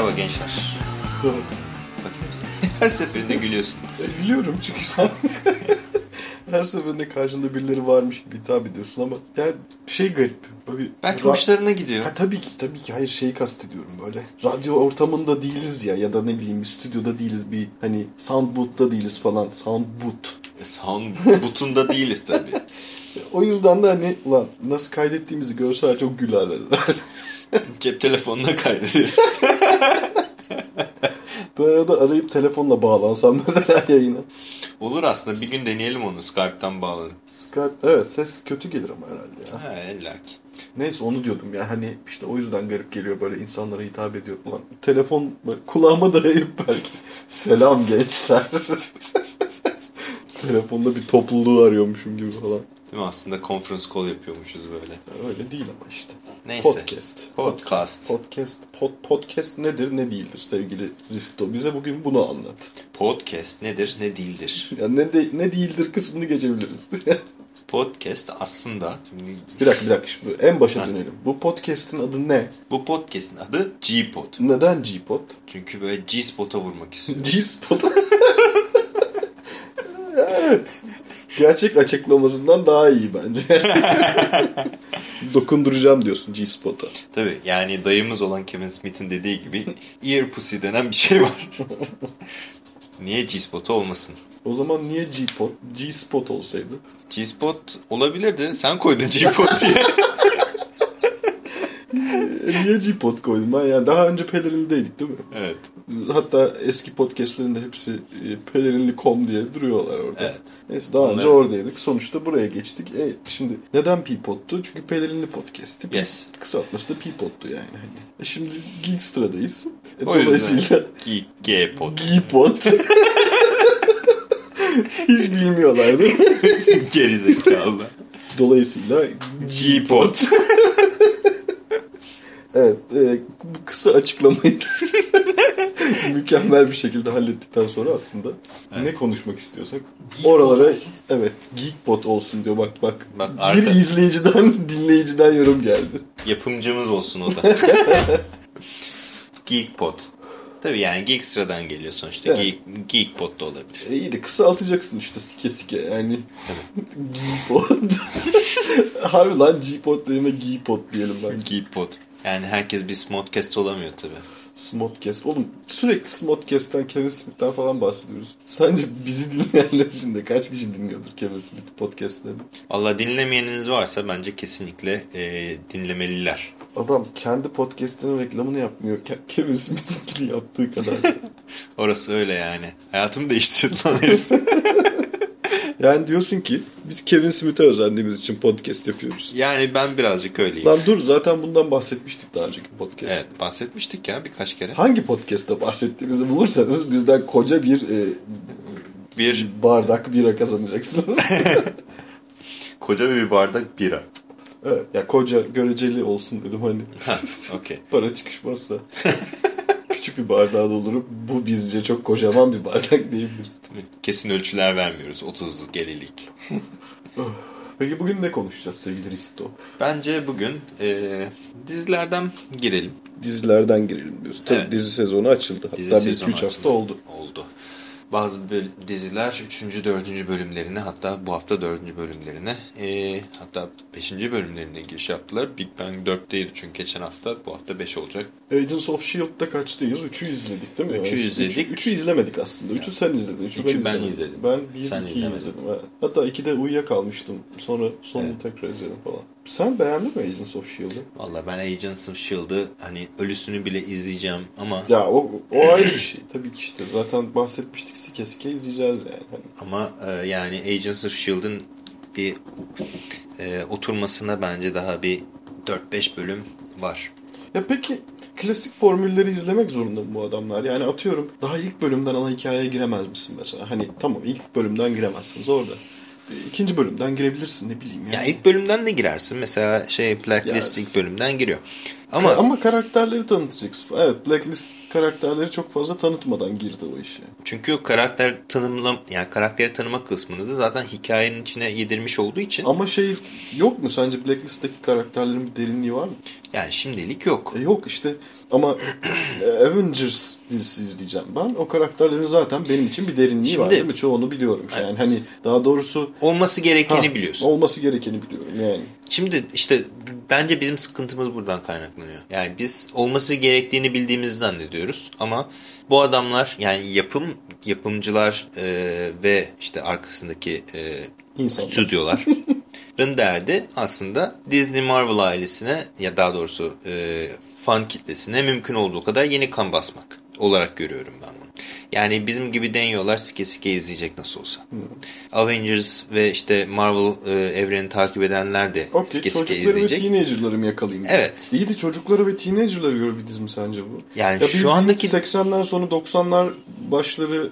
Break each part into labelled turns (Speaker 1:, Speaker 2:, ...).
Speaker 1: Merhaba gençler. Her seferinde gülüyorsun.
Speaker 2: E, Biliyorum çünkü sen her seferinde karşında birileri varmış gibi hitap ediyorsun ama yani şey garip. Böyle
Speaker 1: Belki
Speaker 2: ra-
Speaker 1: hoşlarına gidiyor.
Speaker 2: Ha, tabii ki tabii ki hayır şeyi kastediyorum böyle. Radyo ortamında değiliz ya ya da ne bileyim stüdyoda değiliz bir hani sound booth'ta değiliz falan. Sound booth.
Speaker 1: E, Sound butunda değiliz tabii.
Speaker 2: O yüzden de hani ulan nasıl kaydettiğimizi görseler çok gülerler.
Speaker 1: Cep telefonuna kaydediyoruz.
Speaker 2: ben arada arayıp telefonla bağlansam mesela yayına.
Speaker 1: Olur aslında bir gün deneyelim onu Skype'tan bağlanıp.
Speaker 2: Skype evet ses kötü gelir ama herhalde ya.
Speaker 1: Ha illaki.
Speaker 2: Neyse onu diyordum ya hani işte o yüzden garip geliyor böyle insanlara hitap ediyor. Ulan telefon kulağıma dayayıp belki selam gençler. Telefonda bir topluluğu arıyormuşum gibi falan.
Speaker 1: Değil mi? Aslında conference call yapıyormuşuz böyle.
Speaker 2: Öyle değil ama işte.
Speaker 1: Neyse.
Speaker 2: Podcast.
Speaker 1: Podcast.
Speaker 2: Podcast. Pod, podcast nedir ne değildir sevgili Risto? Bize bugün bunu anlat.
Speaker 1: Podcast nedir ne değildir?
Speaker 2: Yani ne, de, ne değildir kısmını geçebiliriz.
Speaker 1: Podcast aslında şimdi
Speaker 2: bir dakika bir dakika şimdi en başa dönelim. Bu podcast'in adı ne?
Speaker 1: bu podcast'in adı G-Pod.
Speaker 2: Neden G-Pod?
Speaker 1: Çünkü böyle G-Spot'a vurmak istiyorum.
Speaker 2: G-Spot. Gerçek açıklamasından daha iyi bence. Dokunduracağım diyorsun G-Spot'a.
Speaker 1: Tabii yani dayımız olan Kevin Smith'in dediği gibi ear pussy denen bir şey var. Niye G-Spot olmasın?
Speaker 2: O zaman niye G-Spot olsaydı?
Speaker 1: G-Spot olabilirdi. Sen koydun G-Pod diye.
Speaker 2: E, niye G-Pod koydum ben? Yani daha önce pelerinlideydik değil mi?
Speaker 1: evet.
Speaker 2: Hatta eski podcastlerinde hepsi e, pelerinli.com diye duruyorlar orada.
Speaker 1: Evet.
Speaker 2: Neyse daha önce
Speaker 1: Onları-
Speaker 2: oradaydık. Sonuçta buraya geçtik. E, şimdi neden Peapod'tu? Çünkü pelerinli podcast'ti.
Speaker 1: Yes.
Speaker 2: Kısaltması da Peapod'tu yani. Hani. E şimdi Geekstra'dayız. E,
Speaker 1: O
Speaker 2: dolayısıyla
Speaker 1: G-Pod.
Speaker 2: Geekpod. Hiç bilmiyorlardı.
Speaker 1: Gerizekalı.
Speaker 2: Dolayısıyla
Speaker 1: G-Pod.
Speaker 2: evet e, bu kısa açıklamayı mükemmel bir şekilde hallettikten sonra aslında ne konuşmak istiyorsak oralara evet Geekpod olsun diyor bak bak.
Speaker 1: Bak,
Speaker 2: bir
Speaker 1: arka-
Speaker 2: izleyiciden dinleyiciden yorum geldi.
Speaker 1: Yapımcımız olsun o da. Geekpod. Tabii yani Geekstra'dan geliyor sonuçta.
Speaker 2: Evet.
Speaker 1: Geek, Geekpod da olabilir.
Speaker 2: E iyi de kısaltacaksın işte sike sike yani. Geekpod. Harbi lan G-Pod yerine diyelim ben.
Speaker 1: Geekpod. Yani herkes bir Smodcast olamıyor tabii.
Speaker 2: Smodcast. Oğlum sürekli Smodcast'ten, Kevin Smith'ten falan bahsediyoruz. Sence bizi dinleyenler içinde kaç kişi dinliyordur Kevin Smith podcastlerini?
Speaker 1: Valla dinlemeyeniniz varsa bence kesinlikle e, dinlemeliler.
Speaker 2: Adam kendi podcast'inin reklamını yapmıyor. Ke- Kevin Smith'inkini yaptığı kadar.
Speaker 1: Orası öyle yani. Hayatımı değiştirdi lan herif.
Speaker 2: yani diyorsun ki biz Kevin Smith'e özendiğimiz için podcast yapıyoruz.
Speaker 1: yani ben birazcık öyleyim.
Speaker 2: Lan dur zaten bundan bahsetmiştik daha önceki podcast.
Speaker 1: Evet bahsetmiştik ya birkaç kere.
Speaker 2: Hangi podcast'ta bahsettiğimizi bulursanız bizden koca bir e,
Speaker 1: Bir
Speaker 2: bardak bira kazanacaksınız.
Speaker 1: koca bir bardak bira.
Speaker 2: evet, ya koca göreceli olsun dedim hani.
Speaker 1: Ha, okey.
Speaker 2: Para çıkışmazsa. Küçük bir bardağa doldurup bu bizce çok kocaman bir bardak diyebiliriz.
Speaker 1: Kesin ölçüler vermiyoruz. 30'luk gerilik.
Speaker 2: Peki bugün ne konuşacağız sevgili Risto?
Speaker 1: Bence bugün e, dizilerden girelim.
Speaker 2: Dizilerden girelim diyorsun. Tabii
Speaker 1: Evet.
Speaker 2: dizi sezonu açıldı. Hatta
Speaker 1: Dizi
Speaker 2: bir
Speaker 1: sezonu
Speaker 2: 2-3 hafta oldu.
Speaker 1: Oldu. Bazı diziler 3. 4. bölümlerine hatta bu hafta 4. bölümlerine e, hatta 5. bölümlerine giriş yaptılar. Big Bang 4'teydi çünkü geçen hafta bu hafta 5 olacak.
Speaker 2: Agents of S.H.I.E.L.D'da kaçtayız? 3'ü izledik değil mi?
Speaker 1: Üçü
Speaker 2: Yani
Speaker 1: izledik.
Speaker 2: 3'ü izlemedik aslında. 3'ü sen izledin. 3'ü
Speaker 1: Üçü ben
Speaker 2: izlemedim.
Speaker 1: izledim.
Speaker 2: Ben 1
Speaker 1: Sen
Speaker 2: 2'yi
Speaker 1: izlemedin.
Speaker 2: izledim. evet. Hatta 2'de uyuyakalmıştım. Sonra sonunu
Speaker 1: Evet.
Speaker 2: tekrar izledim falan. Sen beğendin mi Agents of S.H.I.E.L.d'ı?
Speaker 1: Valla ben Agents of S.H.I.E.L.'ı hani ölüsünü bile izleyeceğim ama
Speaker 2: Ya o, o ayrı bir şey. Tabii ki işte. Zaten bahsetmiştik. Sike sike izleyeceğiz yani. Hani
Speaker 1: ama e, yani Agents of S.H.I.E.L.'ın bir e, oturmasına bence daha bir 4-5 bölüm var.
Speaker 2: Ya peki klasik formülleri izlemek zorunda mı bu adamlar? Yani atıyorum daha ilk bölümden ana hikayeye giremez misin mesela? Hani tamam ilk bölümden giremezsiniz orada. İkinci bölümden girebilirsin ne bileyim yani.
Speaker 1: Ya ilk bölümden de girersin. Mesela şey Blacklist
Speaker 2: Ya-
Speaker 1: ilk bölümden giriyor. Ama
Speaker 2: Ama, Ama karakterleri tanıtacaksın. Evet Blacklist karakterleri çok fazla tanıtmadan girdi o işe.
Speaker 1: Çünkü o karakter tanımlam yani karakteri tanıma kısmını da zaten hikayenin içine yedirmiş olduğu için.
Speaker 2: Ama şey yok mu sence Blacklist'teki karakterlerin bir derinliği var mı?
Speaker 1: Yani şimdilik yok.
Speaker 2: E yok işte ama e, Avengers dizisi izleyeceğim ben. O karakterlerin zaten benim için bir derinliği
Speaker 1: Şimdi,
Speaker 2: var değil mi? Çoğunu biliyorum. Yani hani daha doğrusu
Speaker 1: olması gerekeni
Speaker 2: ha,
Speaker 1: biliyorsun.
Speaker 2: Olması gerekeni biliyorum yani.
Speaker 1: Şimdi işte bence bizim sıkıntımız buradan kaynaklanıyor. Yani biz olması gerektiğini bildiğimizi zannediyoruz ama bu adamlar yani yapım yapımcılar e, ve işte arkasındaki e,
Speaker 2: İnsanlar.
Speaker 1: stüdyoların derdi aslında Disney Marvel ailesine ya daha doğrusu e, fan kitlesine mümkün olduğu kadar yeni kan basmak olarak görüyorum ben. Yani bizim gibi deniyorlar sike sike izleyecek nasıl olsa. Hmm. Avengers ve işte Marvel e, evreni takip edenler de
Speaker 2: okay,
Speaker 1: sike sike
Speaker 2: izleyecek.
Speaker 1: Çocukları
Speaker 2: ve teenager'ları mı yakalayayım?
Speaker 1: Evet.
Speaker 2: İyi de çocukları ve teenager'ları göre bir dizi mi sence bu?
Speaker 1: Yani ya şu andaki...
Speaker 2: 80'ler sonu 90'lar başları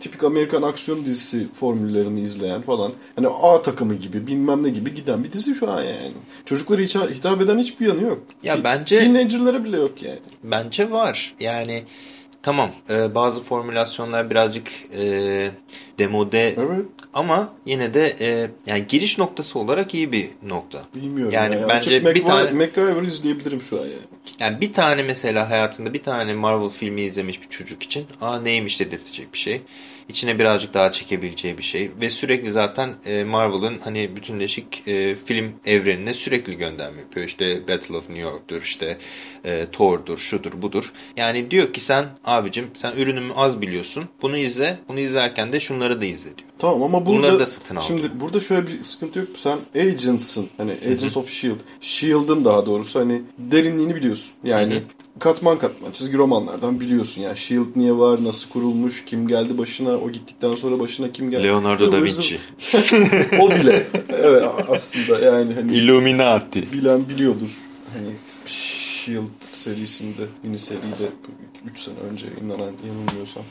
Speaker 2: tipik Amerikan aksiyon dizisi formüllerini izleyen falan. Hani A takımı gibi bilmem ne gibi giden bir dizi şu an yani. Çocuklara hiç hitap eden hiçbir yanı yok.
Speaker 1: Ya Ki, bence...
Speaker 2: Teenager'lara bile yok yani.
Speaker 1: Bence var. Yani tamam e, bazı formülasyonlar birazcık e, demode
Speaker 2: evet.
Speaker 1: ama yine de e, yani giriş noktası olarak iyi bir nokta.
Speaker 2: Bilmiyorum.
Speaker 1: Yani
Speaker 2: ya.
Speaker 1: bence
Speaker 2: Açık
Speaker 1: bir tane
Speaker 2: MacGyver izleyebilirim şu an yani.
Speaker 1: Yani bir tane mesela hayatında bir tane Marvel filmi izlemiş bir çocuk için aa neymiş dedirtecek bir şey içine birazcık daha çekebileceği bir şey. Ve sürekli zaten e, Marvel'ın hani bütünleşik e, film evrenine sürekli gönderme yapıyor. İşte Battle of New York'tur, işte e, Thor'dur, şudur budur. Yani diyor ki sen abicim sen ürünümü az biliyorsun. Bunu izle. Bunu izlerken de şunları da izle diyor.
Speaker 2: Tamam ama burada
Speaker 1: Bunları da satın al.
Speaker 2: Şimdi burada şöyle bir sıkıntı yok. Sen agents'ın. Hani Agents of S.H.I.E.L.D. S.H.I.E.L.D'ın daha doğrusu hani derinliğini biliyorsun. Yani Hı -hı katman katman çizgi romanlardan biliyorsun yani Shield niye var, nasıl kurulmuş, kim geldi başına, o gittikten sonra başına kim geldi.
Speaker 1: Leonardo da Vinci.
Speaker 2: o bile. Evet aslında yani hani
Speaker 1: Illuminati.
Speaker 2: Bilen biliyordur. Hani Shield serisinde, mini seride 3 sene önce yayınlanan yanılmıyorsam.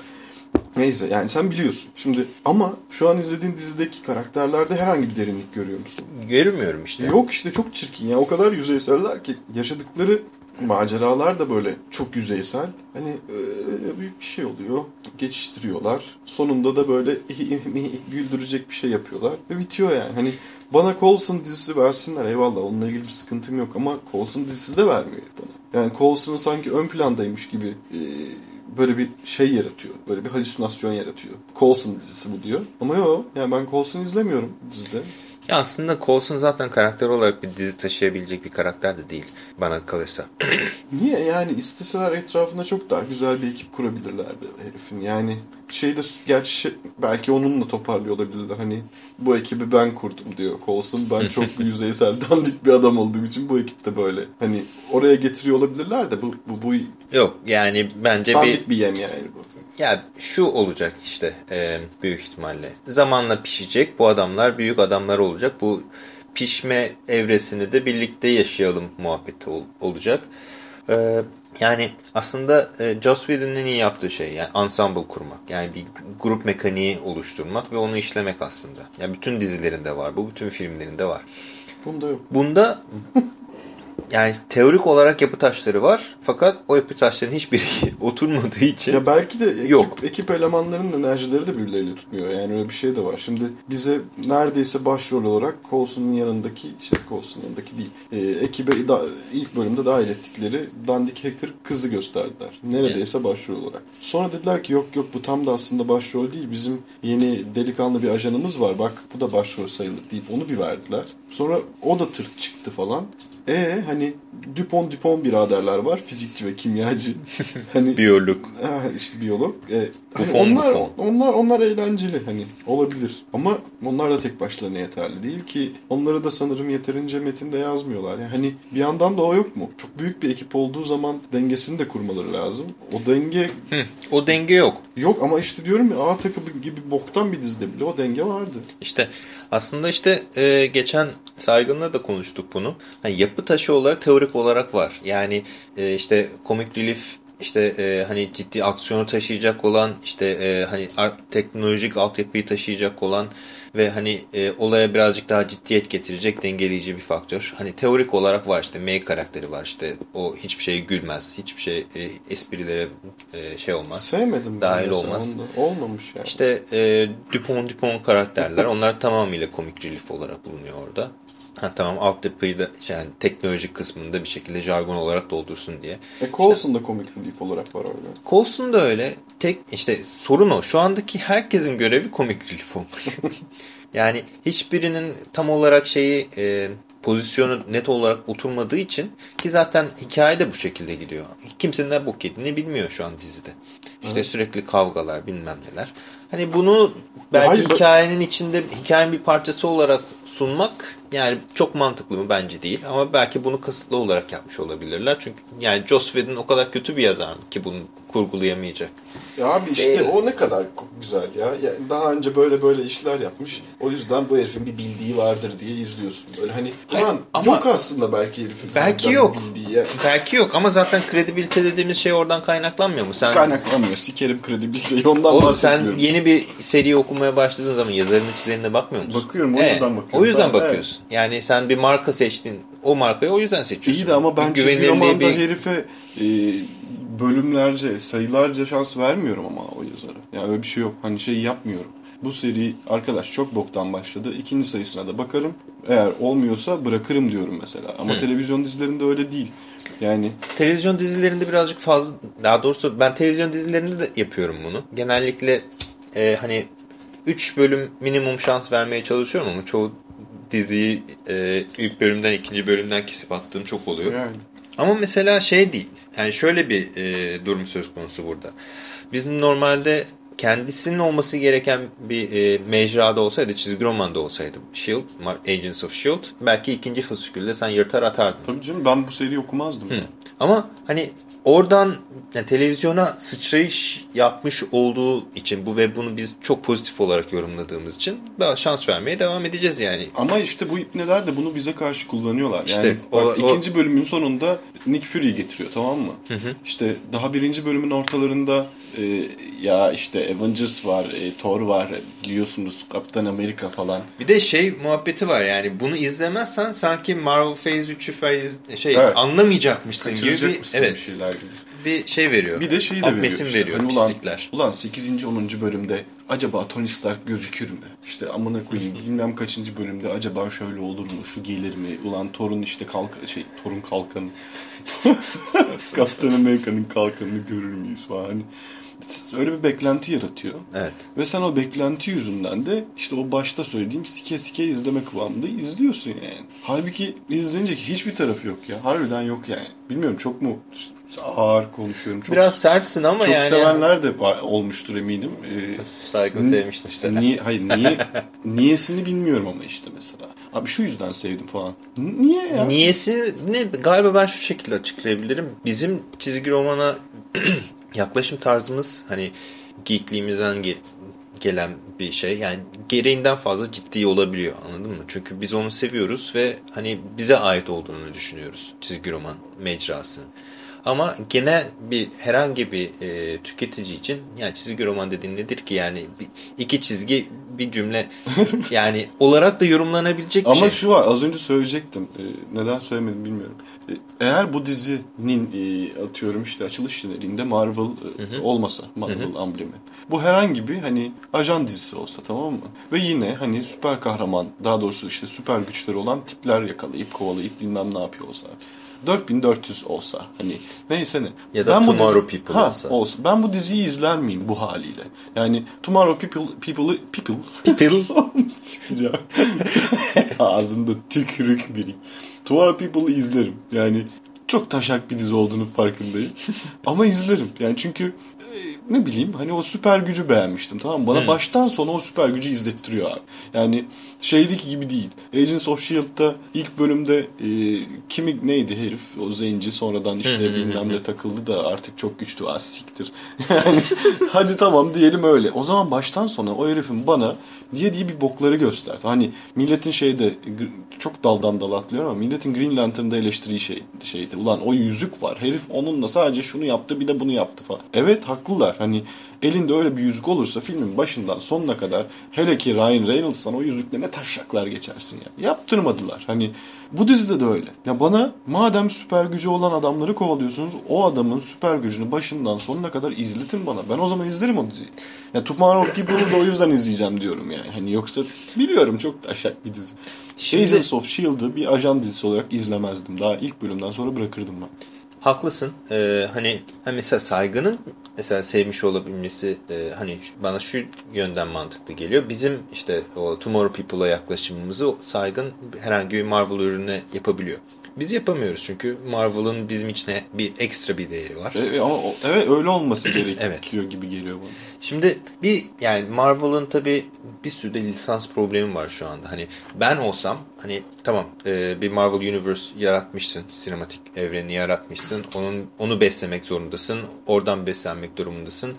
Speaker 2: Neyse yani sen biliyorsun. Şimdi ama şu an izlediğin dizideki karakterlerde herhangi bir derinlik görüyor musun?
Speaker 1: Görmüyorum işte.
Speaker 2: Yok işte çok çirkin ya. O kadar yüzeyseller ki yaşadıkları maceralar da böyle çok yüzeysel. Hani e, büyük bir şey oluyor. Geçiştiriyorlar. Sonunda da böyle güldürecek bir şey yapıyorlar. Ve bitiyor yani. Hani bana Coulson dizisi versinler eyvallah onunla ilgili bir sıkıntım yok ama Coulson dizisi de vermiyor bana. Yani Coulson'ın sanki ön plandaymış gibi e, böyle bir şey yaratıyor. Böyle bir halüsinasyon yaratıyor. Coulson dizisi bu diyor. Ama yok yani ben Coulson izlemiyorum dizide.
Speaker 1: Ya aslında Coulson zaten karakter olarak bir dizi taşıyabilecek bir karakter de değil bana kalırsa.
Speaker 2: Niye yani isteseler etrafında çok daha güzel bir ekip kurabilirlerdi herifin. Yani şey de gerçi şey, belki onunla toparlıyor olabilirler. Hani bu ekibi ben kurdum diyor Coulson. Ben çok yüzeysel dandik bir adam olduğum için bu ekip de böyle. Hani oraya getiriyor olabilirler de bu bu, bu
Speaker 1: Yok yani bence
Speaker 2: dandik bir, bir yem yani bu.
Speaker 1: Ya şu olacak işte e, büyük ihtimalle. Zamanla pişecek. Bu adamlar büyük adamlar olacak. Bu pişme evresini de birlikte yaşayalım muhabbeti ol, olacak. E, yani aslında e, Joss Whedon'ın iyi yaptığı şey yani ensemble kurmak. Yani bir grup mekaniği oluşturmak ve onu işlemek aslında. Yani bütün dizilerinde var bu, bütün filmlerinde var.
Speaker 2: Bunda yok.
Speaker 1: Bunda yani teorik olarak yapı taşları var fakat o yapı taşlarının hiçbiri oturmadığı için
Speaker 2: ya belki de ekip, yok. ekip elemanlarının enerjileri de birbirleriyle tutmuyor. Yani öyle bir şey de var. Şimdi bize neredeyse başrol olarak Coulson'un yanındaki şey Coulson'un yanındaki değil. E, ekibe da, ilk bölümde dahil ettikleri dandik hacker kızı gösterdiler. Neredeyse yes. başrol olarak. Sonra dediler ki yok yok bu tam da aslında başrol değil. Bizim yeni delikanlı bir ajanımız var. Bak bu da başrol sayılır deyip onu bir verdiler. Sonra o da tırt çıktı falan. E hani Dupont Dupont biraderler var. Fizikçi ve kimyacı.
Speaker 1: hani biyolog.
Speaker 2: Ha, işte biyolog. E, hani onlar onlar onlar eğlenceli hani olabilir. Ama onlar da tek başlarına yeterli değil ki onları da sanırım yeterince metinde yazmıyorlar. Yani hani bir yandan da o yok mu? Çok büyük bir ekip olduğu zaman dengesini de kurmaları lazım. O denge
Speaker 1: Hı, o denge yok.
Speaker 2: Yok ama işte diyorum ya A takımı gibi boktan bir dizide bile o denge vardı.
Speaker 1: İşte aslında işte e, geçen Saygın'la da konuştuk bunu. Hani yapı taşı olarak teorik olarak var. Yani e, işte Comic Relief işte e, hani ciddi aksiyonu taşıyacak olan işte e, hani teknolojik altyapıyı taşıyacak olan ve hani e, olaya birazcık daha ciddiyet getirecek dengeleyici bir faktör. Hani teorik olarak var işte May karakteri var işte o hiçbir şeye gülmez, hiçbir şey e, esprilere e, şey olmaz.
Speaker 2: Sevmedim
Speaker 1: dahil olmaz.
Speaker 2: Onda. Olmamış yani.
Speaker 1: İşte e, Dupont Dupont karakterler onlar tamamıyla komik relief olarak bulunuyor orada. Ha tamam altyapıyı da yani teknolojik kısmında bir şekilde jargon olarak doldursun diye.
Speaker 2: E Coulson işte, da komik relief olarak var orada.
Speaker 1: Coulson da öyle. Tek işte sorun o. Şu andaki herkesin görevi komik relief olmak. yani hiçbirinin tam olarak şeyi e, pozisyonu net olarak oturmadığı için ki zaten hikaye de bu şekilde gidiyor. Kimsenin ne bok yediğini bilmiyor şu an dizide. İşte evet. sürekli kavgalar bilmem neler. Hani bunu belki Hayır, hikayenin içinde hikayenin bir parçası olarak sunmak yani çok mantıklı mı bence değil ama belki bunu kasıtlı olarak yapmış olabilirler. Çünkü yani Joss Whedon o kadar kötü bir yazar ki bunu kurgulayamayacak.
Speaker 2: Ya abi işte Değil. o ne kadar güzel ya. Yani daha önce böyle böyle işler yapmış. O yüzden bu herifin bir bildiği vardır diye izliyorsun. Böyle hani ulan ama yok aslında belki herifin.
Speaker 1: Belki yok. Bildiği ya. Belki yok ama zaten kredibilite dediğimiz şey oradan kaynaklanmıyor mu?
Speaker 2: Sen Kaynaklanmıyor. Sikerim kredibiliteyi ondan Oğlum
Speaker 1: sen yeni bir seri okumaya başladığın zaman yazarının çizimlerine bakmıyor musun?
Speaker 2: Bakıyorum o yüzden evet, bakıyorum.
Speaker 1: O yüzden ben, bakıyorsun. Evet. Yani sen bir marka seçtin. O markayı o yüzden seçiyorsun.
Speaker 2: İyi de ama ben çizgi romanda bir... herife e, bölümlerce, sayılarca şans vermiyorum ama o yazara. Yani öyle bir şey yok. Hani şey yapmıyorum. Bu seri arkadaş çok boktan başladı. İkinci sayısına da bakarım. Eğer olmuyorsa bırakırım diyorum mesela. Ama Hı. televizyon dizilerinde öyle değil. Yani
Speaker 1: televizyon dizilerinde birazcık fazla daha doğrusu ben televizyon dizilerinde de yapıyorum bunu. Genellikle e, hani 3 bölüm minimum şans vermeye çalışıyorum ama çoğu diziyi e, ilk bölümden ikinci bölümden kesip attığım çok oluyor. Yani. Ama mesela şey değil. Yani şöyle bir e, durum söz konusu burada. Biz normalde kendisinin olması gereken bir e, mecrada olsaydı, çizgi romanda olsaydı S.H.I.E.L.D., Agents of S.H.I.E.L.D. belki ikinci fasikülde sen yırtar atardın.
Speaker 2: Tabii canım ben bu seriyi okumazdım. Hı.
Speaker 1: Ama hani oradan yani televizyona sıçrayış yapmış olduğu için bu ve bunu biz çok pozitif olarak yorumladığımız için daha şans vermeye devam edeceğiz yani.
Speaker 2: Ama işte bu ipneler de bunu bize karşı kullanıyorlar. İşte yani o, bak, o... ikinci bölümün sonunda Nick Fury getiriyor tamam mı? Hı hı. İşte daha birinci bölümün ortalarında e, ya işte Avengers var, e, Thor var biliyorsunuz Kaptan Amerika falan.
Speaker 1: Bir de şey muhabbeti var yani bunu izlemezsen sanki Marvel Phase 3'ü şey evet. anlamayacakmışsın gibi bir evet. bir şeyler gibi bir şey veriyor.
Speaker 2: Bir de şeyi de veriyor.
Speaker 1: Metin işte. veriyor. Hani
Speaker 2: ulan, ulan 8. 10. bölümde acaba Tony Stark gözükür mü? İşte amına koyayım bilmem kaçıncı bölümde acaba şöyle olur mu? Şu gelir mi? Ulan Thor'un işte kalk şey Thor'un kalkanı. Kaptan Amerika'nın kalkanını görür müyüz falan. Hani öyle bir beklenti yaratıyor.
Speaker 1: Evet.
Speaker 2: Ve sen o beklenti yüzünden de işte o başta söylediğim sike sike izleme kıvamında izliyorsun yani. Halbuki izleyince hiçbir tarafı yok ya. Harbiden yok yani. Bilmiyorum çok mu ağır konuşuyorum. Çok,
Speaker 1: Biraz sertsin ama
Speaker 2: çok
Speaker 1: yani.
Speaker 2: Çok sevenler de olmuştur eminim.
Speaker 1: Ee, Saygın sevmiştim işte.
Speaker 2: Niye, hayır niye, niyesini bilmiyorum ama işte mesela. Abi şu yüzden sevdim falan. Niye ya?
Speaker 1: Niyesi ne? Galiba ben şu şekilde açıklayabilirim. Bizim çizgi romana yaklaşım tarzımız hani geekliğimizden gel gelen bir şey. Yani gereğinden fazla ciddi olabiliyor anladın mı? Çünkü biz onu seviyoruz ve hani bize ait olduğunu düşünüyoruz çizgi roman mecrası. Ama genel bir herhangi bir e, tüketici için yani çizgi roman dediğin nedir ki yani bir, iki çizgi bir cümle yani olarak da yorumlanabilecek
Speaker 2: bir
Speaker 1: şey.
Speaker 2: Ama şu var az önce söyleyecektim. E, neden söylemedim bilmiyorum. E, eğer bu dizinin e, atıyorum işte açılış jeneriğinde Marvel e, hı hı. olmasa Marvel hı hı. amblemi. Bu herhangi bir hani ajan dizisi olsa tamam mı? Ve yine hani süper kahraman daha doğrusu işte süper güçleri olan tipler yakalayıp kovalayıp bilmem ne yapıyor olsa. 4400 olsa hani neyse ne.
Speaker 1: Ya da ben Tomorrow dizi, People ha, olsa.
Speaker 2: olsa. Ben bu diziyi izler miyim bu haliyle? Yani Tomorrow People People People
Speaker 1: People
Speaker 2: Ağzımda tükürük biri. Tomorrow People'ı izlerim. Yani çok taşak bir dizi olduğunu farkındayım. Ama izlerim. Yani çünkü ne bileyim hani o süper gücü beğenmiştim tamam mı? Bana baştan sona o süper gücü izlettiriyor abi. Yani şeydeki gibi değil. Agents of S.H.I.E.L.D'da ilk bölümde e, kimi neydi herif o zenci sonradan işte bilmem ne takıldı da artık çok güçlü az siktir. Yani hadi tamam diyelim öyle. O zaman baştan sona o herifin bana diye diye bir bokları gösterdi. Hani milletin şeyde çok daldan dala atlıyorum ama milletin Green Lantern'da eleştiriği şey, şeydi. Ulan o yüzük var. Herif onunla sadece şunu yaptı bir de bunu yaptı falan. Evet haklılar. Hani elinde öyle bir yüzük olursa filmin başından sonuna kadar hele ki Ryan Reynolds'tan o yüzükle ne taşaklar geçersin ya. Yaptırmadılar. Hani bu dizide de öyle. Ya bana madem süper gücü olan adamları kovalıyorsunuz o adamın süper gücünü başından sonuna kadar izletin bana. Ben o zaman izlerim o diziyi. Ya Tomorrow People'ı da o yüzden izleyeceğim diyorum yani. Hani yoksa biliyorum çok taşak bir dizi.
Speaker 1: Şimdi-
Speaker 2: Agents of S.H.I.E.L.D'ı bir ajan dizisi olarak izlemezdim. Daha ilk bölümden sonra bırakırdım ben.
Speaker 1: Haklısın. Ee, hani hani mesela saygının mesela sevmiş olabilmesi e, hani bana şu yönden mantıklı geliyor. Bizim işte o Tomorrow People'a yaklaşımımızı saygın herhangi bir Marvel ürününe yapabiliyor. Biz yapamıyoruz çünkü Marvel'ın bizim için bir ekstra bir değeri var.
Speaker 2: E, ama o- evet öyle olması gerekiyor
Speaker 1: Evet.
Speaker 2: gibi geliyor bana.
Speaker 1: Şimdi bir yani Marvel'ın tabii bir sürü de lisans problemi var şu anda. Hani ben olsam hani tamam e, bir Marvel Universe yaratmışsın, sinematik evreni yaratmışsın. Onun onu beslemek zorundasın. Oradan beslenmek durumundasın.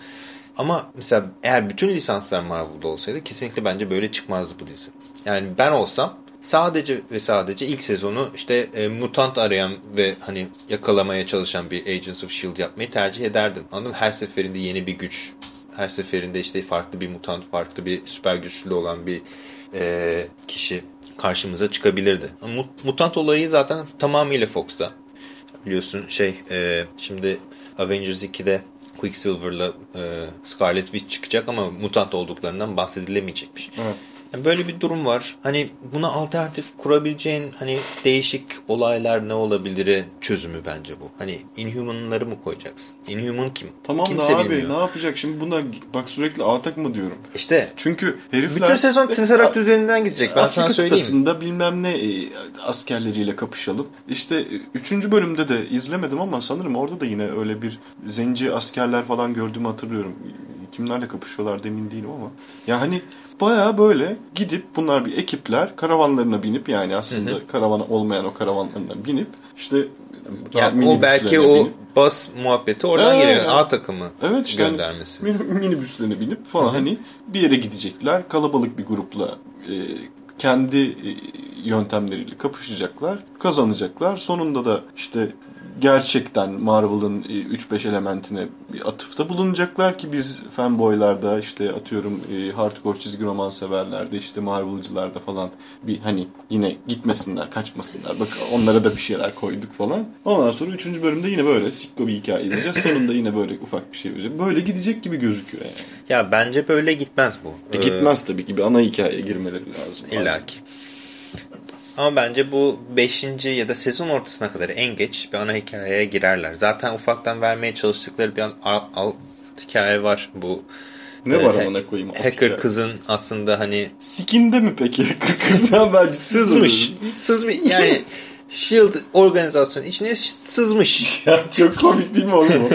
Speaker 1: Ama mesela eğer bütün lisanslar Marvel'da olsaydı kesinlikle bence böyle çıkmazdı bu dizi. Yani ben olsam sadece ve sadece ilk sezonu işte e, mutant arayan ve hani yakalamaya çalışan bir Agents of S.H.I.E.L.D. yapmayı tercih ederdim. Anladın? Her seferinde yeni bir güç her seferinde işte farklı bir mutant, farklı bir süper güçlü olan bir e, kişi karşımıza çıkabilirdi. Mut- mutant olayı zaten tamamıyla Fox'ta. Biliyorsun şey e, şimdi Avengers 2'de Quicksilver'la e, Scarlet Witch çıkacak ama mutant olduklarından bahsedilemeyecekmiş.
Speaker 2: Evet.
Speaker 1: Yani böyle bir durum var. Hani buna alternatif kurabileceğin hani değişik olaylar ne olabilir çözümü bence bu. Hani Inhuman'ları mı koyacaksın? Inhuman kim?
Speaker 2: Tamam
Speaker 1: Kimse
Speaker 2: da abi
Speaker 1: bilmiyor.
Speaker 2: ne yapacak şimdi buna bak sürekli atak mı diyorum.
Speaker 1: İşte
Speaker 2: Çünkü herifler...
Speaker 1: bütün sezon Tesseract üzerinden gidecek. Ben sana
Speaker 2: Afrika
Speaker 1: söyleyeyim.
Speaker 2: kıtasında bilmem ne e, askerleriyle kapışalım. İşte e, üçüncü bölümde de izlemedim ama sanırım orada da yine öyle bir zenci askerler falan gördüğümü hatırlıyorum. Kimlerle kapışıyorlar emin değilim ama. Ya hani baya böyle gidip bunlar bir ekipler karavanlarına binip yani aslında karavan olmayan o karavanlarına binip işte
Speaker 1: Yani o belki o
Speaker 2: binip-
Speaker 1: bas muhabbeti oradan
Speaker 2: Ha,
Speaker 1: geliyor. A takımı
Speaker 2: Evet işte hani
Speaker 1: göndermesi.
Speaker 2: min- minibüslerine binip falan hani bir yere gidecekler. Kalabalık bir grupla e, kendi e, yöntemleriyle kapışacaklar. Kazanacaklar. Sonunda da işte gerçekten Marvel'ın e, 3-5 elementine bir atıfta bulunacaklar ki biz fanboylarda işte atıyorum e, hardcore çizgi roman severlerde işte Marvel'cılarda falan bir hani yine gitmesinler kaçmasınlar bak onlara da bir şeyler koyduk falan. Ondan sonra 3. bölümde yine böyle sikko bir hikaye izleyeceğiz. Sonunda yine böyle ufak bir şey olacak. Böyle gidecek gibi gözüküyor yani.
Speaker 1: Ya bence böyle gitmez bu.
Speaker 2: E, gitmez tabii ki bir ana hikayeye girmeleri lazım.
Speaker 1: İlla ki. Ama bence bu 5. ya da sezon ortasına kadar en geç bir ana hikayeye girerler. Zaten ufaktan vermeye çalıştıkları bir an- alt, alt hikaye var. Bu
Speaker 2: Ne var
Speaker 1: ha-
Speaker 2: amına koyayım? alt
Speaker 1: Hacker
Speaker 2: hikaye?
Speaker 1: kızın aslında hani
Speaker 2: Sikinde mi peki? Kızdan ben ciddi
Speaker 1: sızmış. Sızmış yani Shield organizasyonun içine sızmış.
Speaker 2: Ya çok komik değil mi oğlum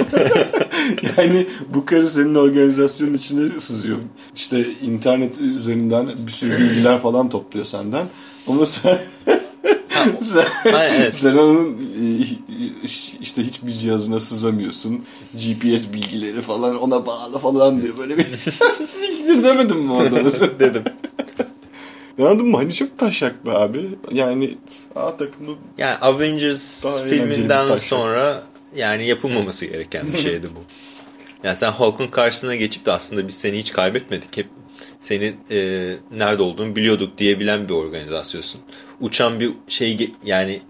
Speaker 2: yani bu karı senin organizasyonun içine sızıyor. İşte internet üzerinden bir sürü bilgiler falan topluyor senden. Ama sen... sen,
Speaker 1: evet.
Speaker 2: sen onun işte hiçbir cihazına sızamıyorsun. GPS bilgileri falan ona bağlı falan diyor. Böyle bir siktir demedim mi orada?
Speaker 1: Dedim.
Speaker 2: Anladın mı? Hani çok taşak be abi. Yani A takımı
Speaker 1: Yani Avengers filminden sonra yani yapılmaması gereken bir şeydi bu. Yani sen Hulk'un karşısına geçip de aslında biz seni hiç kaybetmedik. Hep senin e, nerede olduğunu biliyorduk diyebilen bir organizasyonsun. Uçan bir şey yani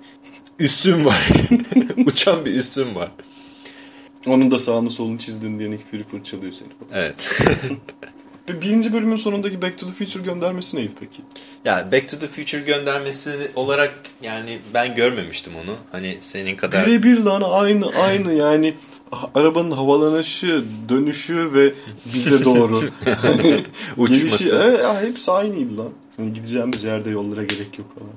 Speaker 1: üstün var. Uçan bir üstün var.
Speaker 2: onun da sağını solunu çizdin diye Nick Fury fırçalıyor seni.
Speaker 1: Evet.
Speaker 2: Bir- Birinci bölümün sonundaki Back to the Future göndermesi neydi peki?
Speaker 1: ya Back to the Future göndermesi olarak yani ben görmemiştim onu. Hani senin kadar
Speaker 2: Birebir lan aynı aynı yani a- arabanın havalanışı, dönüşü ve bize doğru.
Speaker 1: Uçması.
Speaker 2: Gelişi, evet, hepsi aynıydı lan. Hani gideceğimiz yerde yollara gerek yok falan.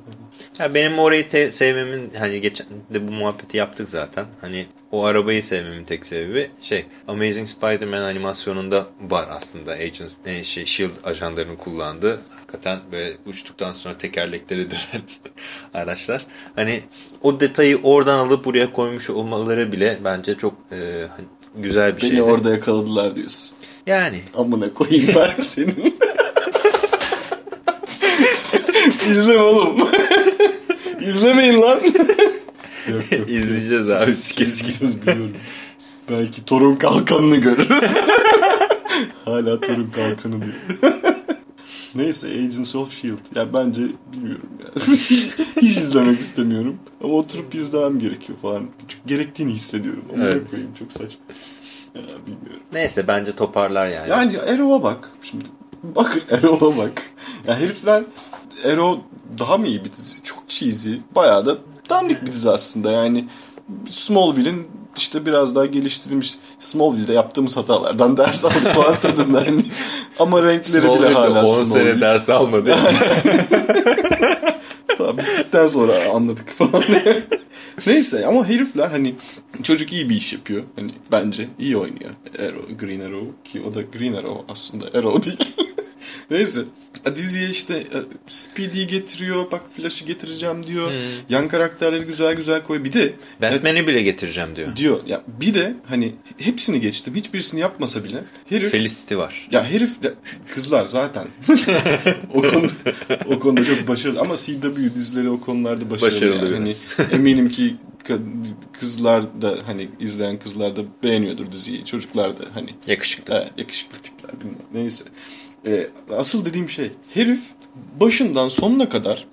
Speaker 1: Ya benim orayı te- sevmemin hani geçen de bu muhabbeti yaptık zaten. Hani o arabayı sevmemin tek sebebi şey Amazing Spider-Man animasyonunda var aslında Agents e, şey Shield ajanlarının kullandığı hakikaten böyle uçtuktan sonra tekerlekleri dönen araçlar. Hani o detayı oradan alıp buraya koymuş olmaları bile bence çok e, hani güzel bir
Speaker 2: Beni
Speaker 1: şeydi.
Speaker 2: orada yakaladılar diyorsun.
Speaker 1: Yani
Speaker 2: Amına koyayım ben senin. İzleme oğlum. İzlemeyin lan. yok yok.
Speaker 1: izleyeceğiz abi sike sike.
Speaker 2: Biliyorum. Belki torun kalkanını görürüz. Hala torun kalkanı diyor. Neyse Agents of S.H.I.E.L.D. Ya bence bilmiyorum ya. Hiç izlemek istemiyorum. Ama oturup izlemem gerekiyor falan. Çünkü gerektiğini hissediyorum. Ama
Speaker 1: Evet.
Speaker 2: koyayım çok saçma. Ya bilmiyorum.
Speaker 1: Neyse bence toparlar yani.
Speaker 2: Yani Arrow'a bak. Şimdi bakın Arrow'a bak. Ya herifler Arrow daha mı iyi bir dizi? Çok cheesy. Bayağı da dandik bir dizi aslında. Yani Smallville'in işte biraz daha geliştirilmiş Smallville'de yaptığımız hatalardan ders aldık falan tadında. Yani. Ama renkleri bile hala
Speaker 1: 10
Speaker 2: Smallville.
Speaker 1: sene ders almadı.
Speaker 2: Tamam bittikten sonra anladık falan. Neyse ama herifler hani çocuk iyi bir iş yapıyor. Hani bence iyi oynuyor. Arrow, Green Arrow ki o da Green Arrow aslında Arrow değil. Neyse. Diziye işte e, Speedy'yi getiriyor. Bak Flash'ı getireceğim diyor. Yan karakterleri güzel güzel koy. Bir de
Speaker 1: Batman'i bile getireceğim diyor.
Speaker 2: diyor ya bir de hani hepsini geçtim. Hiçbirisini yapmasa bile herif
Speaker 1: Felicity var.
Speaker 2: ya herif de kızlar zaten o konuda o konuda çok başarılı ama CW dizileri o konularda başarılı.
Speaker 1: Başarılı
Speaker 2: yani. Hani eminim ki kızlar da hani izleyen kızlar da beğeniyordur diziyi. Çocuklar da hani
Speaker 1: Yakışıklı.
Speaker 2: evet, yakışıklı tipler bilmem neyse. Ee, asıl dediğim şey herif başından sonuna kadar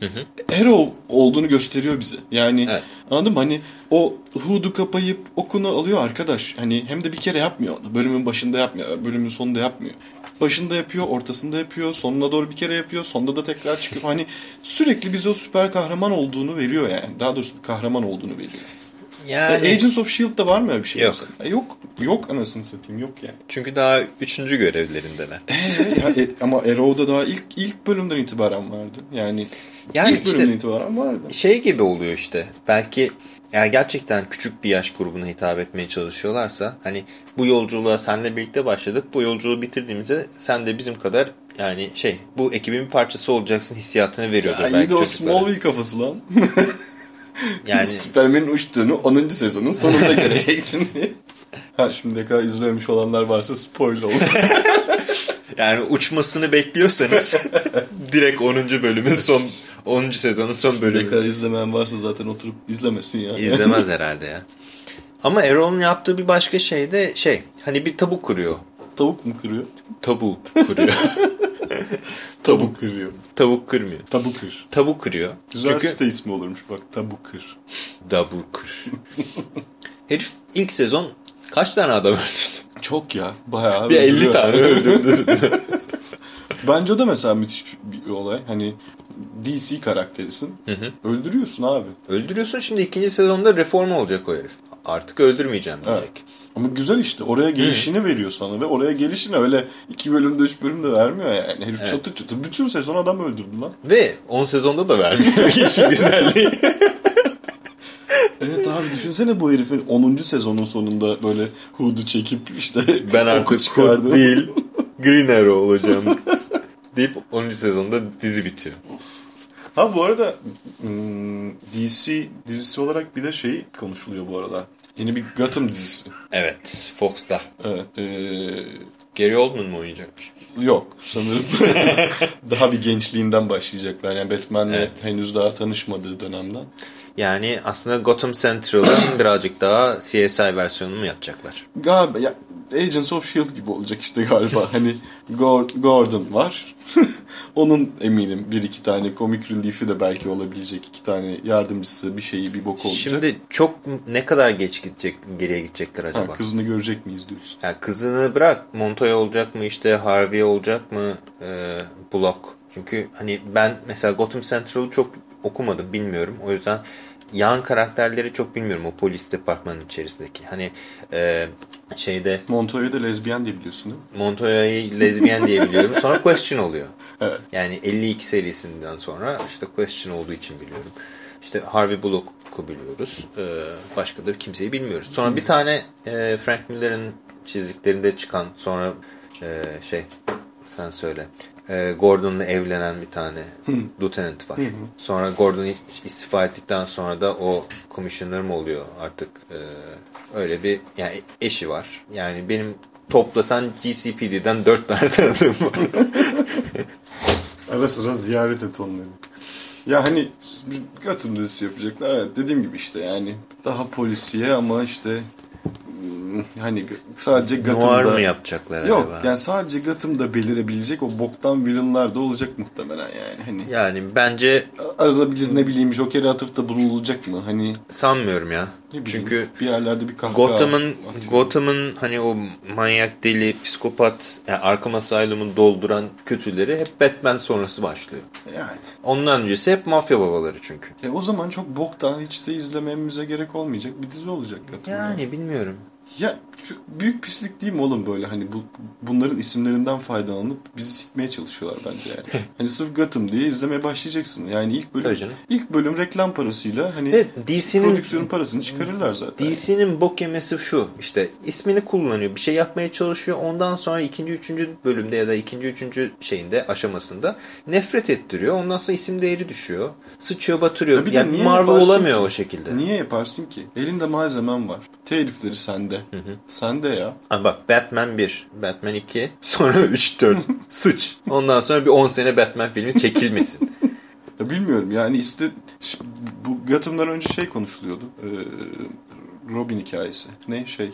Speaker 2: hero olduğunu gösteriyor bize. Yani
Speaker 1: Evet.
Speaker 2: anladın mı? Hani o hudu kapayıp okunu alıyor arkadaş. Hani hem de bir kere yapmıyor onu. Bölümün başında yapmıyor. Bölümün sonunda yapmıyor. Başında yapıyor, ortasında yapıyor, sonuna doğru bir kere yapıyor, sonunda da tekrar çıkıyor. Hani sürekli bize o süper kahraman olduğunu veriyor yani. Daha doğrusu kahraman olduğunu veriyor.
Speaker 1: Yani
Speaker 2: Agents of S.H.I.E.L.D'da var mı öyle bir şey?
Speaker 1: Yok.
Speaker 2: mesela? E, Yok. Yok anasını satayım yok yani.
Speaker 1: çünkü daha üçüncü görevlerindeler.
Speaker 2: ya, e, ama Arrow'da daha ilk ilk bölümden itibaren vardı. Yani,
Speaker 1: Yani
Speaker 2: ilk
Speaker 1: işte-
Speaker 2: bölümden itibaren vardı.
Speaker 1: Şey gibi oluyor işte. Belki eğer gerçekten küçük bir yaş grubuna hitap etmeye çalışıyorlarsa hani bu yolculuğa seninle birlikte başladık. Bu yolculuğu bitirdiğimizde sen de bizim kadar yani şey bu ekibin bir parçası olacaksın hissiyatını veriyordur
Speaker 2: Ya iyi
Speaker 1: belki
Speaker 2: de o
Speaker 1: çocuklara.
Speaker 2: Smallville kafası lan.
Speaker 1: Yani
Speaker 2: Superman'in uçtuğunu 10. sezonun sonunda göreceksin diye. Ha şimdiye kadar izlememiş olanlar varsa spoiler oldu.
Speaker 1: yani uçmasını bekliyorsanız direkt 10. bölümün son 10. sezonun son
Speaker 2: Şimdiye
Speaker 1: bölümü.
Speaker 2: kadar izlemeyen varsa zaten oturup izlemesin ya.
Speaker 1: İzlemez herhalde ya. Ama Erol'un yaptığı bir başka şey de şey hani bir tabu kuruyor.
Speaker 2: Tavuk mu kırıyor?
Speaker 1: Tabu kuruyor.
Speaker 2: Tavuk kırıyor.
Speaker 1: Tavuk kırmıyor.
Speaker 2: Tabu kır.
Speaker 1: Tabu kırıyor.
Speaker 2: Güzel
Speaker 1: Çünkü
Speaker 2: site ismi olurmuş bak. Tabu kır.
Speaker 1: Dabu kır. Herif ilk sezon kaç tane adam öldürdü?
Speaker 2: Çok ya. Bayağı.
Speaker 1: Bir 50
Speaker 2: öldürüyor.
Speaker 1: tane öldürdü.
Speaker 2: Bence o da mesela müthiş bir olay. Hani DC karakterisin. Öldürüyorsun abi.
Speaker 1: Öldürüyorsun şimdi ikinci sezonda reform olacak o herif. Artık öldürmeyeceğim diyecek.
Speaker 2: Ama güzel işte. Oraya gelişini veriyor sana ve oraya gelişini öyle iki bölümde üç bölümde vermiyor yani. Herif çatır çatır. Bütün sezon adam öldürdü lan.
Speaker 1: Ve 10 sezonda da vermiyor işin güzelliği.
Speaker 2: Evet abi düşünsene bu herifin 10. sezonun sonunda böyle hudu çekip işte
Speaker 1: ben artık. Hood değil Green Arrow olacağım deyip 10. sezonda dizi bitiyor.
Speaker 2: Ha bu arada hmm, DC dizisi olarak bir de şey konuşuluyor bu arada. Yeni bir Gotham dizisi.
Speaker 1: Evet Fox'ta.
Speaker 2: Evet. ee,
Speaker 1: Gary Oldman mı oynayacakmış?
Speaker 2: yok sanırım daha bir gençliğinden başlayacaklar. Yani Batman'le
Speaker 1: Evet.
Speaker 2: henüz daha tanışmadığı dönemden.
Speaker 1: Yani aslında Gotham Central'ın birazcık daha CSI versiyonunu mu yapacaklar?
Speaker 2: Galiba ya Agents of S.H.I.E.L.D. gibi olacak işte galiba. hani Gor- Gordon var. Onun eminim bir iki tane komik relief'i de belki olabilecek iki tane yardımcısı bir şeyi bir bok olacak.
Speaker 1: Şimdi çok ne kadar geç gidecek geriye gidecekler
Speaker 2: ha,
Speaker 1: acaba?
Speaker 2: kızını görecek miyiz diyorsun.
Speaker 1: Yani kızını bırak Montoya olacak mı işte Harvey olacak mı e, Block. Çünkü hani ben mesela Gotham Central'ı çok okumadım bilmiyorum. O yüzden yan karakterleri çok bilmiyorum o polis departmanının içerisindeki. Hani e, şeyde
Speaker 2: Montoya'yı da lezbiyen diye biliyorsun değil mi?
Speaker 1: Montoya'yı lezbiyen diye biliyorum. Sonra Question oluyor.
Speaker 2: Evet.
Speaker 1: Yani 52 serisinden sonra işte Question olduğu için biliyorum. İşte Harvey Bullock'u biliyoruz. Ee, başka da kimseyi bilmiyoruz. Sonra bir tane e, Frank Miller'ın çizdiklerinde çıkan sonra e, şey sen söyle. E, Gordon'la evlenen bir tane lieutenant var. Sonra Gordon istifa ettikten sonra da o commissioner mı oluyor artık e, öyle bir yani eşi var. Yani benim toplasan GCPD'den dört tane tanıdığım var.
Speaker 2: Ara sıra ziyaret et onları. Ya hani bir Gotham dizisi yapacaklar. Evet dediğim gibi işte yani daha polisiye ama işte hani sadece
Speaker 1: Noir
Speaker 2: Gotham'da...
Speaker 1: mı yapacaklar
Speaker 2: Yok
Speaker 1: acaba?
Speaker 2: yani sadece Gotham'da belirebilecek o boktan villainlar da olacak muhtemelen yani. Hani
Speaker 1: Yani bence
Speaker 2: arada bir ne bileyim Joker'e atıfta bulunulacak mı? Hani
Speaker 1: sanmıyorum ya.
Speaker 2: ne bileyim,
Speaker 1: Çünkü
Speaker 2: bir yerlerde bir kahkaha
Speaker 1: Gotham'ın. Gotham'ın hani o manyak deli psikopat yani Arkham Asylum'u dolduran kötüleri hep Batman sonrası başlıyor.
Speaker 2: yani.
Speaker 1: Ondan öncesi hep mafya babaları çünkü.
Speaker 2: E o zaman çok boktan hiç de izlememize gerek olmayacak bir dizi olacak Gotham.
Speaker 1: Yani bilmiyorum.
Speaker 2: Ya şu büyük pislik değil mi oğlum böyle hani bu bunların isimlerinden faydalanıp bizi sikmeye çalışıyorlar bence yani. hani sırf Gotham diye izlemeye başlayacaksın. Yani ilk bölüm ilk bölüm reklam parasıyla hani
Speaker 1: DC'nin
Speaker 2: prodüksiyonun parasını çıkarırlar zaten.
Speaker 1: DC'nin bok yemesi şu işte ismini kullanıyor bir şey yapmaya çalışıyor ondan sonra ikinci üçüncü bölümde ya da ikinci üçüncü şeyinde aşamasında nefret ettiriyor ondan sonra isim değeri düşüyor sıçıyor batırıyor
Speaker 2: Ya bir
Speaker 1: yani Marvel olamıyor
Speaker 2: ki?
Speaker 1: o şekilde.
Speaker 2: Niye yaparsın ki? Elinde malzemen var. Telifleri sende. Sende ya.
Speaker 1: Ha bak Batman 1, Batman 2, sonra 3, 4 sıç. Ondan sonra bir 10 sene Batman filmi çekilmesin.
Speaker 2: ya bilmiyorum yani iste Ş- bu Gotham'dan önce şey konuşuluyordu. Ee, Robin hikayesi. Ne şey?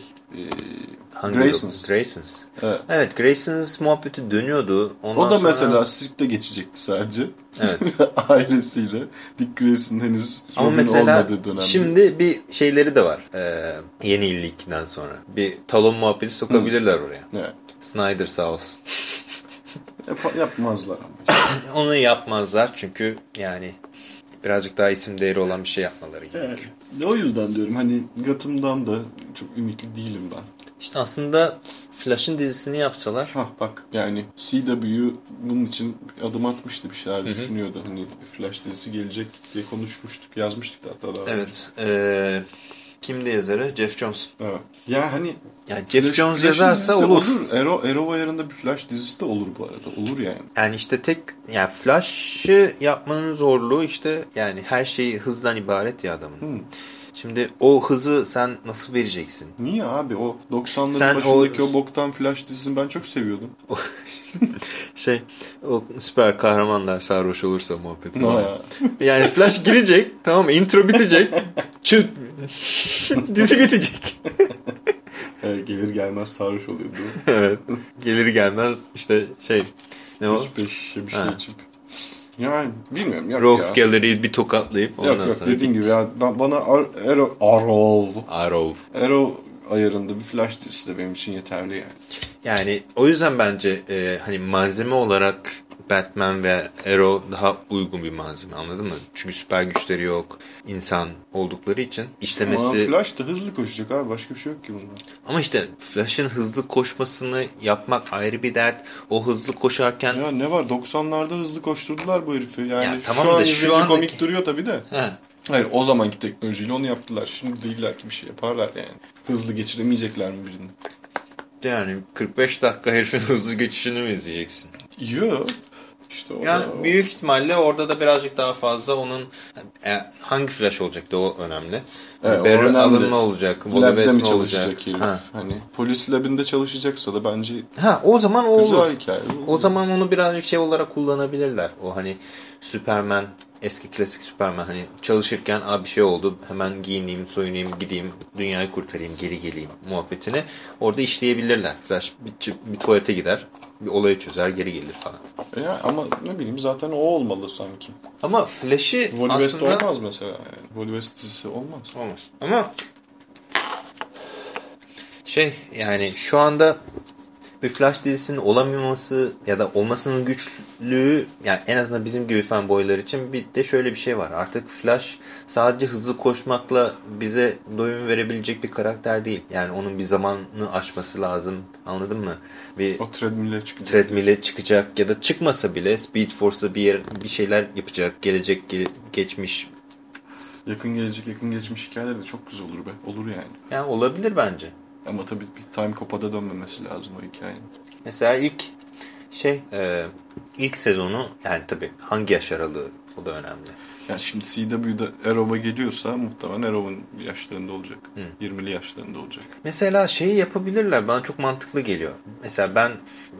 Speaker 1: Hangi
Speaker 2: Graysons.
Speaker 1: Graysons.
Speaker 2: Evet.
Speaker 1: Evet Graysons muhabbeti dönüyordu. Ondan
Speaker 2: O da
Speaker 1: sonra-
Speaker 2: mesela sirkte geçecekti sadece.
Speaker 1: Evet.
Speaker 2: Ailesiyle. Dick Grayson'ın henüz
Speaker 1: Ama
Speaker 2: Robin
Speaker 1: mesela
Speaker 2: olmadığı dönemde.
Speaker 1: şimdi bir şeyleri de var. Ee, yeni 52'den sonra. Bir talon muhabbeti sokabilirler oraya.
Speaker 2: Evet.
Speaker 1: Snyder sağ olsun.
Speaker 2: Yap- yapmazlar ama.
Speaker 1: Onu yapmazlar çünkü yani birazcık daha isim değeri olan bir şey yapmaları gerekiyor.
Speaker 2: Evet. O yüzden diyorum hani Gotham'dan da çok ümitli değilim ben.
Speaker 1: İşte aslında Flash'ın dizisini yapsalar
Speaker 2: Hah bak yani CW bunun için adım atmıştı bir şeyler düşünüyordu. Hani Flash dizisi gelecek diye konuşmuştuk yazmıştık da hatta daha.
Speaker 1: Evet. Ee, kimdi yazarı? Jeff Jones.
Speaker 2: Evet. Ya hani
Speaker 1: Yani Jeff
Speaker 2: Flash-
Speaker 1: Jones
Speaker 2: Flash'ın
Speaker 1: yazarsa
Speaker 2: dizisi
Speaker 1: olur.
Speaker 2: Arrow, Arrow ayarında bir Flash dizisi de olur bu arada. Olur yani.
Speaker 1: Yani işte tek yani Flash'ı yapmanın zorluğu işte yani her şeyi hızdan ibaret ya adamın. Şimdi o hızı sen nasıl vereceksin?
Speaker 2: Niye abi o 90'ların
Speaker 1: Sen
Speaker 2: başındaki
Speaker 1: o-
Speaker 2: o... boktan Flash dizisini ben çok seviyordum.
Speaker 1: şey o süper kahramanlar sarhoş olursa muhabbeti.
Speaker 2: Ya.
Speaker 1: Yani Flash girecek tamam? Intro bitecek. Çıt. Dizi bitecek.
Speaker 2: Evet, gelir gelmez sarhoş oluyordu.
Speaker 1: evet. Gelir gelmez işte şey ne o?
Speaker 2: Üç beş şişe bir şey
Speaker 1: Ha.
Speaker 2: içip. Yani bilmiyorum yok
Speaker 1: Rogues
Speaker 2: ya.
Speaker 1: Gallery'yi bir tokatlayıp ondan
Speaker 2: Yok yok
Speaker 1: sonra
Speaker 2: dediğin gibi ya ben, bana Ar- Arrow, Arrow,
Speaker 1: Arrow.
Speaker 2: Arrow ayarında bir Flash dizisi de benim için yeterli yani.
Speaker 1: Yani o yüzden bence e, hani malzeme olarak Batman ve Arrow daha uygun bir malzeme anladın mı? Çünkü süper güçleri yok. insan oldukları için işlemesi...
Speaker 2: Ama Flash da hızlı koşacak abi başka bir şey yok ki bunda.
Speaker 1: Ama işte Flash'ın hızlı koşmasını yapmak ayrı bir dert. O hızlı koşarken...
Speaker 2: Ya ne var 90'larda hızlı koşturdular bu herifi. Yani
Speaker 1: Ya tamam
Speaker 2: şu an
Speaker 1: da şu
Speaker 2: izleyince
Speaker 1: andaki-
Speaker 2: komik duruyor tabii de.
Speaker 1: He.
Speaker 2: Hayır o zamanki teknolojiyle onu yaptılar. Şimdi de illa ki bir şey yaparlar yani. Hızlı geçiremeyecekler mi birini?
Speaker 1: Yani 45 dakika herifin hızlı geçişini mi izleyeceksin?
Speaker 2: Yok. İşte
Speaker 1: Yani
Speaker 2: da-
Speaker 1: büyük ihtimalle orada da birazcık daha fazla onun e, hangi flash olacaktı o önemli.
Speaker 2: Evet, o
Speaker 1: Barrel
Speaker 2: önemli.
Speaker 1: alın mı olacak?
Speaker 2: Lab'de mi
Speaker 1: mi olacak?
Speaker 2: çalışacak herif?
Speaker 1: Ha.
Speaker 2: Hani polis labinde çalışacaksa da bence
Speaker 1: ha o zaman o
Speaker 2: güzel
Speaker 1: olur.
Speaker 2: hikaye.
Speaker 1: O zaman onu birazcık şey olarak kullanabilirler. O hani Superman eski klasik Superman hani çalışırken abi bir şey oldu hemen giyineyim soyunayım gideyim dünyayı kurtarayım geri geleyim muhabbetini orada işleyebilirler. Flash bir, bir tuvalete gider bir olayı çözer geri gelir falan.
Speaker 2: Ya, ama ne bileyim zaten o olmalı sanki.
Speaker 1: Ama Flash'i
Speaker 2: Wally West
Speaker 1: aslında
Speaker 2: olmaz mesela. Yani. Wally West dizisi olmaz.
Speaker 1: olmaz. Ama şey yani şu anda bir Flash dizisinin olamaması ya da olmasının güçlüğü yani en azından bizim gibi fanboylar için bir de şöyle bir şey var. Artık Flash sadece hızlı koşmakla bize doyum verebilecek bir karakter değil. Yani onun bir zamanını aşması lazım. Anladın mı? Bir
Speaker 2: O treadmill'e çıkacak.
Speaker 1: treadmill'e çıkacak ya da çıkmasa bile Speed Force'da bir yer bir şeyler yapacak. Gelecek, ge- geçmiş.
Speaker 2: Yakın gelecek yakın geçmiş hikayeler de çok güzel olur be. Olur yani.
Speaker 1: Yani olabilir bence.
Speaker 2: Ama tabii bir time copada dönmemesi lazım o hikayenin.
Speaker 1: Mesela ilk şey e, ilk sezonu yani tabii hangi yaş aralığı o da önemli.
Speaker 2: Yani şimdi CW'da Arrow'a geliyorsa muhtemelen Arrow'un yaşlarında olacak. 20'li yaşlarında olacak.
Speaker 1: Mesela şeyi yapabilirler. Bana çok mantıklı geliyor. Mesela ben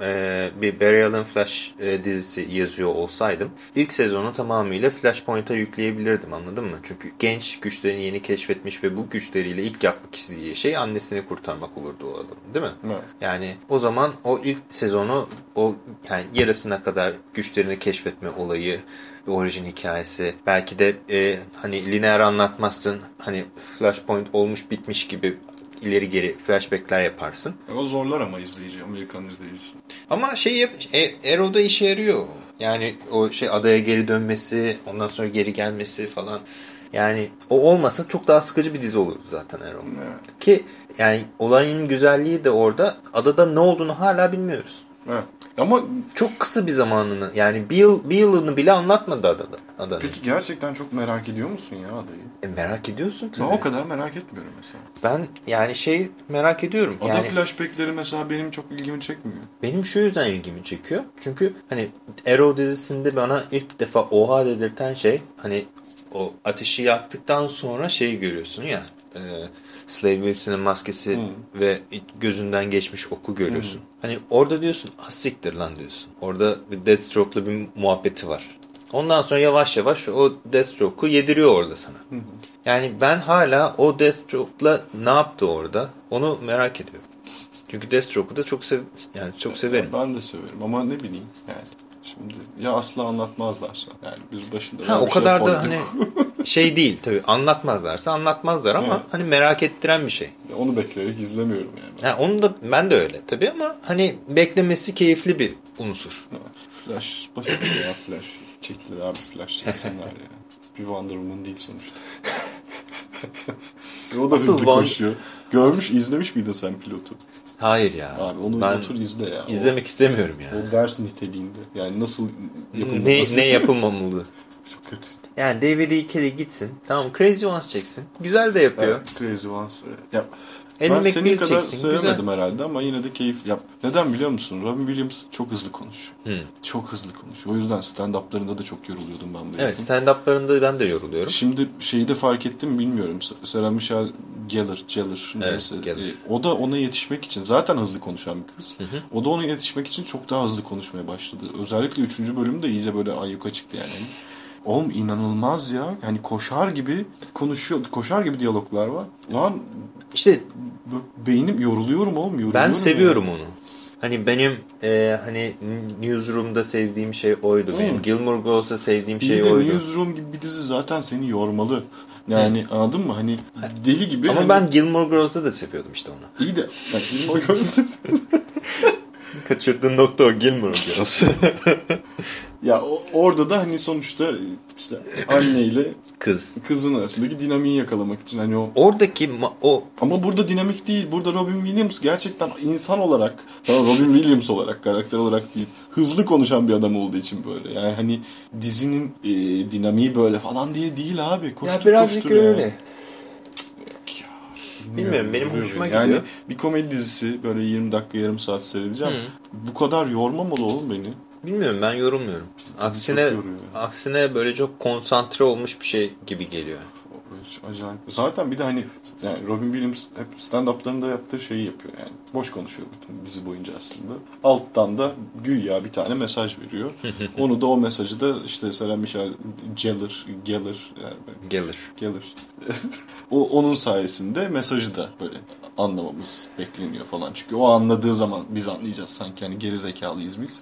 Speaker 1: e, bir Barry Allen Flash e, dizisi yazıyor olsaydım ilk sezonu tamamıyla Flashpoint'a yükleyebilirdim anladın mı? Çünkü genç güçlerini yeni keşfetmiş ve bu güçleriyle ilk yapmak istediği şey annesini kurtarmak olurdu o adam değil mi?
Speaker 2: Evet.
Speaker 1: Yani o zaman o ilk sezonu o yani yarısına kadar güçlerini keşfetme olayı, bir orijin hikayesi. Belki de e, hani lineer anlatmazsın. Hani Flashpoint olmuş bitmiş gibi ileri geri flashbackler yaparsın.
Speaker 2: O zorlar ama izleyici, Amerikan izleyicisi.
Speaker 1: Ama şey e, Arrow'da işe yarıyor. Yani o şey adaya geri dönmesi, ondan sonra geri gelmesi falan. Yani o olmasa çok daha sıkıcı bir dizi olurdu zaten Arrow.
Speaker 2: Evet.
Speaker 1: Ki yani olayın güzelliği de orada adada ne olduğunu hala bilmiyoruz.
Speaker 2: Evet. Ama
Speaker 1: Çok kısa bir zamanını yani bir, yıl, bir yılını bile anlatmadı adada. adanın.
Speaker 2: peki gerçekten çok merak ediyor musun ya adayı?
Speaker 1: E, merak ediyorsun
Speaker 2: Ben
Speaker 1: tabii.
Speaker 2: o kadar merak etmiyorum mesela.
Speaker 1: Ben yani şey merak ediyorum.
Speaker 2: Ada
Speaker 1: yani
Speaker 2: flashbackleri mesela benim çok ilgimi çekmiyor.
Speaker 1: benim şu yüzden ilgimi çekiyor. Çünkü hani Arrow dizisinde bana ilk defa oha dedirten şey hani o ateşi yaktıktan sonra şeyi görüyorsun ya. E, Slave Wilson'ın maskesi ve gözünden geçmiş oku görüyorsun. Hani orada diyorsun ah siktir lan diyorsun. Orada bir Deathstroke'la bir muhabbeti var. Ondan sonra yavaş yavaş o Deathstroke'u yediriyor orada sana. Yani ben hala o Deathstroke'la ne yaptı orada onu merak ediyorum. Çünkü Deathstroke'u da çok sev yani çok severim.
Speaker 2: Ben de severim ama ne bileyim yani. Şimdi ya asla anlatmazlarsa yani biz başında
Speaker 1: Ha o
Speaker 2: şey
Speaker 1: kadar da
Speaker 2: koyduk.
Speaker 1: hani şey değil tabii anlatmazlarsa anlatmazlar ama
Speaker 2: Evet.
Speaker 1: hani merak ettiren bir şey.
Speaker 2: Onu bekleyerek izlemiyorum yani.
Speaker 1: Ha, onu da ben de öyle tabii ama hani beklemesi keyifli bir unsur.
Speaker 2: Flash basit ya Flash. Çekilir abi Flash çeksinler ya. Bir Wonder Woman değil sonuçta. O da
Speaker 1: Asıl
Speaker 2: hızlı koşuyor. Görmüş, izlemiş miydin sen pilotu?
Speaker 1: Hayır ya.
Speaker 2: Abi onu
Speaker 1: ben
Speaker 2: otur izle ya.
Speaker 1: izlemek istemiyorum ya.
Speaker 2: O, o ders niteliğinde. Yani nasıl
Speaker 1: Ne,
Speaker 2: yapılması.
Speaker 1: ne yapılmamalı? Yani David E. Kelly gitsin. Tamam Crazy Ones çeksin. Güzel de yapıyor.
Speaker 2: Evet, Crazy Ones. Ya,
Speaker 1: Andy
Speaker 2: ben senin kadar
Speaker 1: çeksin,
Speaker 2: sevemedim
Speaker 1: güzel.
Speaker 2: herhalde ama yine de keyif yap. Neden biliyor musun? Robin Williams çok hızlı konuşuyor.
Speaker 1: Hmm.
Speaker 2: Çok hızlı konuşuyor. O yüzden stand-up'larında da çok yoruluyordum ben bu
Speaker 1: Evet stand-up'larında ben de yoruluyorum.
Speaker 2: Şimdi şeyi de fark ettim bilmiyorum. Sarah Michelle Gellar, Gellar neyse.
Speaker 1: Gellar.
Speaker 2: E, o da ona yetişmek için zaten hızlı konuşan bir kız. O da ona yetişmek için çok daha hızlı konuşmaya başladı. Özellikle 3. bölümde iyice böyle ayyuka çıktı yani. Oğlum inanılmaz ya. Yani koşar gibi konuşuyor. Koşar gibi diyaloglar var. Lan
Speaker 1: İşte
Speaker 2: beynim yoruluyorum oğlum. Yoruluyorum
Speaker 1: ben
Speaker 2: ya.
Speaker 1: seviyorum onu. Hani benim e, hani Newsroom'da sevdiğim şey oydu. Benim
Speaker 2: Hmm.
Speaker 1: Gilmore Girls'da sevdiğim
Speaker 2: İyi
Speaker 1: şey
Speaker 2: de
Speaker 1: oydu.
Speaker 2: Newsroom gibi bir dizi zaten seni yormalı. Yani anladın mı? Hani deli gibi.
Speaker 1: Ama
Speaker 2: hani-
Speaker 1: ben Gilmore Girls'da da seviyordum işte onu.
Speaker 2: İyi de. Yani Gilmore Girls'ın-
Speaker 1: Kaçırdığın nokta o Gilmore Girls.
Speaker 2: Ya orada da hani sonuçta işte anneyle
Speaker 1: Kız.
Speaker 2: kızın arasındaki dinamiği yakalamak için hani o
Speaker 1: Oradaki o
Speaker 2: ama burada dinamik değil. Burada Robin Williams gerçekten insan olarak, tamam Robin Williams olarak, karakter olarak değil, hızlı konuşan bir adam olduğu için böyle. Yani hani dizinin e, dinamiği böyle falan diye değil abi. Koştur,
Speaker 1: ya birazcık
Speaker 2: koştur
Speaker 1: öyle.
Speaker 2: Yok ya,
Speaker 1: Bilmiyorum, benim
Speaker 2: yoruyor
Speaker 1: hoşuma
Speaker 2: beni.
Speaker 1: gidiyor.
Speaker 2: Yani bir komedi dizisi böyle 20 dakika yarım saat seyredeceğim. Bu kadar yormamalı oğlum beni.
Speaker 1: Bilmiyorum ben yorulmuyorum. Aksine
Speaker 2: yoruyor.
Speaker 1: aksine böyle çok konsantre olmuş bir şey gibi geliyor.
Speaker 2: Acayip. Zaten bir de hani yani Robin Williams hep stand-up'larında yaptığı şeyi yapıyor yani. Boş konuşuyor bütün dizi boyunca aslında. Alttan da güya bir tane mesaj veriyor. Onu da o mesajı da işte Sarah Michelle Gellar, Gellar, yani
Speaker 1: Gelir.
Speaker 2: Gellar. o onun sayesinde mesajı da böyle anlamamız bekleniyor falan. Çünkü o anladığı zaman biz anlayacağız sanki hani geri zekalıyız biz.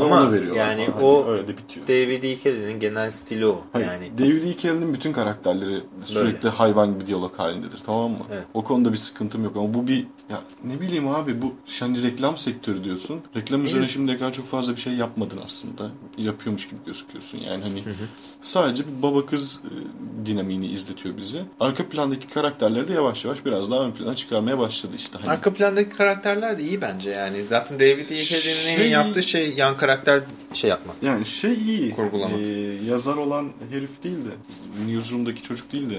Speaker 1: Ama
Speaker 2: ona veriyorlar
Speaker 1: yani
Speaker 2: falan.
Speaker 1: o
Speaker 2: Hani öyle de bitiyor.
Speaker 1: David E. Kelly'nin genel stili o.
Speaker 2: Hayır,
Speaker 1: Yani
Speaker 2: David E. Kelly'nin bütün karakterleri sürekli hayvan gibi diyalog halindedir tamam mı?
Speaker 1: Evet.
Speaker 2: O konuda bir sıkıntım yok ama bu bir ya ne bileyim abi bu hani reklam sektörü diyorsun. Reklam üzerine şimdiye kadar çok fazla bir şey yapmadın aslında. Yapıyormuş gibi gözüküyorsun yani hani sadece bir baba kız e, dinamiğini izletiyor bize. Arka plandaki karakterleri de yavaş yavaş biraz daha ön plana çıkarmaya başladı işte. Hani
Speaker 1: arka plandaki karakterler de iyi bence yani. Zaten David E. En
Speaker 2: Şey-
Speaker 1: yaptığı şey yan karakter şey yapmak.
Speaker 2: yani şey iyi.
Speaker 1: Kurgulamak.
Speaker 2: e, yazar olan herif değil de Newsroom'daki çocuk değil de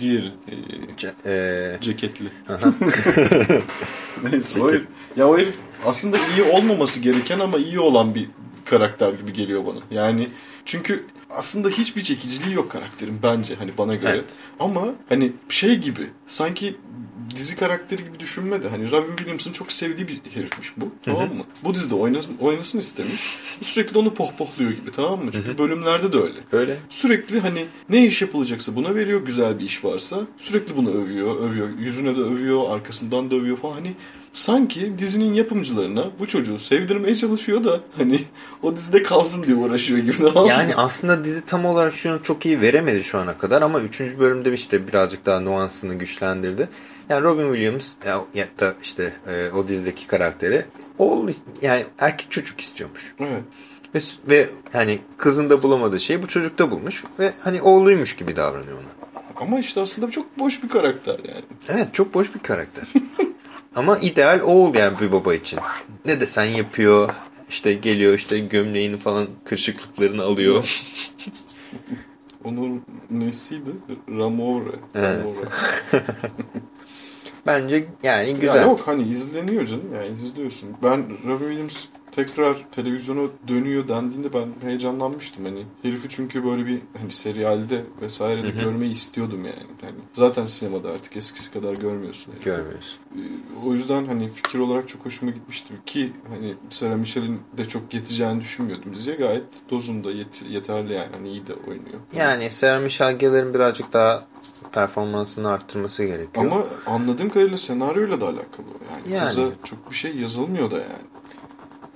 Speaker 2: diğeri e,
Speaker 1: Ce- eee,
Speaker 2: ceketli. Neyse o herif, ya o herif aslında iyi olmaması gereken ama iyi olan bir karakter gibi geliyor bana. Yani çünkü aslında hiçbir çekiciliği yok karakterin bence hani bana göre.
Speaker 1: Evet.
Speaker 2: Ama hani şey gibi sanki dizi karakteri gibi düşünme de hani Robin Williams'ın çok sevdiği bir herifmiş bu. Tamam mı? Bu dizide oynasın, oynasın istemiş. Sürekli onu pohpohluyor gibi tamam mı? Çünkü bölümlerde de öyle.
Speaker 1: Öyle.
Speaker 2: Sürekli hani ne iş yapılacaksa buna veriyor güzel bir iş varsa sürekli bunu övüyor, övüyor. Yüzüne de övüyor, arkasından da övüyor falan. Hani sanki dizinin yapımcılarına bu çocuğu sevdirmeye çalışıyor da hani o dizide kalsın diye uğraşıyor gibi. Tamam?
Speaker 1: Yani aslında dizi tam olarak şunu çok iyi veremedi şu ana kadar ama 3. bölümde işte birazcık daha nuansını güçlendirdi. Yani Robin Williams ya, ya da işte e, o dizideki karakteri oğul yani erkek çocuk istiyormuş.
Speaker 2: Evet.
Speaker 1: Ve, ve hani kızın da bulamadığı şeyi bu çocukta bulmuş ve hani oğluymuş gibi davranıyor ona.
Speaker 2: Ama işte aslında çok boş bir karakter yani.
Speaker 1: Evet çok boş bir karakter. Ama ideal oğul yani bir baba için. Ne desen yapıyor. İşte geliyor işte gömleğini falan kırışıklıklarını alıyor.
Speaker 2: Onun nesiydi? Ramore.
Speaker 1: Evet.
Speaker 2: Ramore.
Speaker 1: Bence yani
Speaker 2: Ya
Speaker 1: güzel.
Speaker 2: yok hani izleniyor canım yani izliyorsun. Ben Robin Williams tekrar televizyona dönüyor dendiğinde ben heyecanlanmıştım. Hani herifi çünkü böyle bir hani serialde vesaire de görmeyi istiyordum yani. Hani zaten sinemada artık eskisi kadar görmüyorsun. herifi.
Speaker 1: Görmüyoruz.
Speaker 2: Ee, O yüzden hani fikir olarak çok hoşuma gitmişti ki hani Sarah Michelle'in de çok yeteceğini düşünmüyordum. Diziye gayet dozunda yet- yeterli yani hani iyi de oynuyor.
Speaker 1: Yani Sarah Michelle Gellar'ın birazcık daha performansını arttırması gerekiyor.
Speaker 2: Ama anladığım kadarıyla senaryoyla da alakalı. Yani,
Speaker 1: Yani.
Speaker 2: kıza çok bir şey yazılmıyor da yani.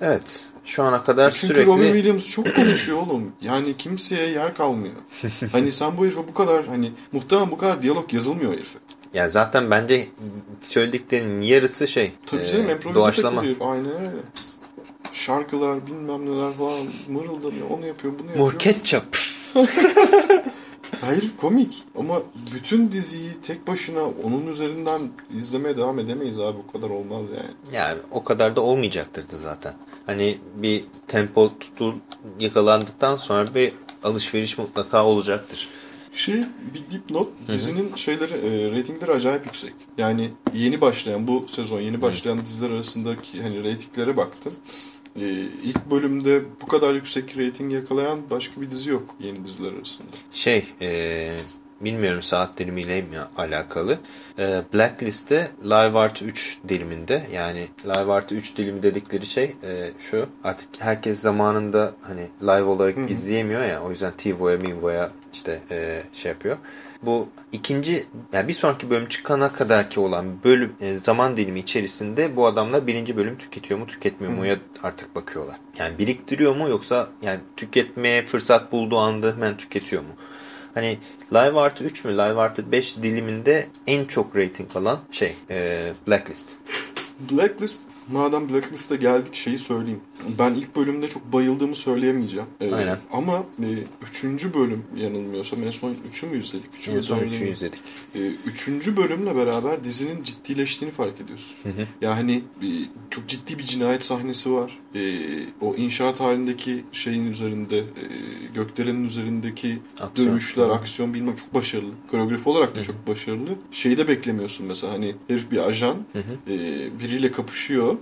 Speaker 1: Evet. Şu ana kadar
Speaker 2: Çünkü
Speaker 1: sürekli
Speaker 2: Robin Williams çok konuşuyor oğlum. Yani kimseye yer kalmıyor. hani sen bu herife bu kadar hani muhtemelen bu kadar diyalog yazılmıyor herife.
Speaker 1: ya zaten bence söylediklerinin yarısı şey
Speaker 2: Tabii
Speaker 1: e,
Speaker 2: canım improvize
Speaker 1: doğaçlama.
Speaker 2: takılıyor. Aynen öyle. Şarkılar bilmem neler falan mırıldanıyor. Onu yapıyor bunu yapıyor.
Speaker 1: Mor ketçap.
Speaker 2: Hayır komik ama bütün diziyi tek başına onun üzerinden izlemeye devam edemeyiz abi. O kadar olmaz yani.
Speaker 1: Yani o kadar da olmayacaktır da zaten. Hani bir tempo tutul yakalandıktan sonra bir alışveriş mutlaka olacaktır.
Speaker 2: Şey bir dipnot dizinin şeyleri e, reytingleri acayip yüksek. Yani yeni başlayan bu sezon yeni başlayan diziler arasındaki hani reytinglere baktım. E, ilk bölümde bu kadar yüksek reyting yakalayan başka bir dizi yok yeni diziler arasında.
Speaker 1: Şey, e, bilmiyorum saat dilimiyle mi alakalı. E, Blacklist'te Live Art 3 diliminde yani Live Art 3 dilim dedikleri şey e, şu. Artık herkes zamanında hani live olarak izleyemiyor ya o yüzden TiVo'ya, Mivo'ya işte e, şey yapıyor. Bu ikinci yani bir sonraki bölüm çıkana kadarki olan bölüm e, zaman dilimi içerisinde bu adamlar birinci bölüm tüketiyor mu tüketmiyor mu ya artık bakıyorlar. Yani biriktiriyor mu yoksa yani tüketmeye fırsat bulduğu anda hemen tüketiyor mu? Hani Live Artı 3 mü Live Artı 5 diliminde en çok rating alan şey e, Blacklist.
Speaker 2: Blacklist madem Blacklist'e geldik şeyi söyleyeyim. Ben ilk bölümde çok bayıldığımı söyleyemeyeceğim. E,
Speaker 1: Aynen.
Speaker 2: Ama e, üçüncü bölüm yanılmıyorsam en son üçü mü izledik? Üçü
Speaker 1: En son
Speaker 2: dördüncü
Speaker 1: 3'ü
Speaker 2: mü?
Speaker 1: izledik.
Speaker 2: E, üçüncü bölümle beraber dizinin ciddileştiğini fark ediyorsun. Yani e, çok ciddi bir cinayet sahnesi var. E, o inşaat halindeki şeyin üzerinde, e, gökdelenin üzerindeki
Speaker 1: Aksiyon.
Speaker 2: dövüşler, aksiyon bilmem çok başarılı. Koreografi olarak da çok başarılı. Şeyi de beklemiyorsun mesela hani herif bir ajan e, biriyle kapışıyor,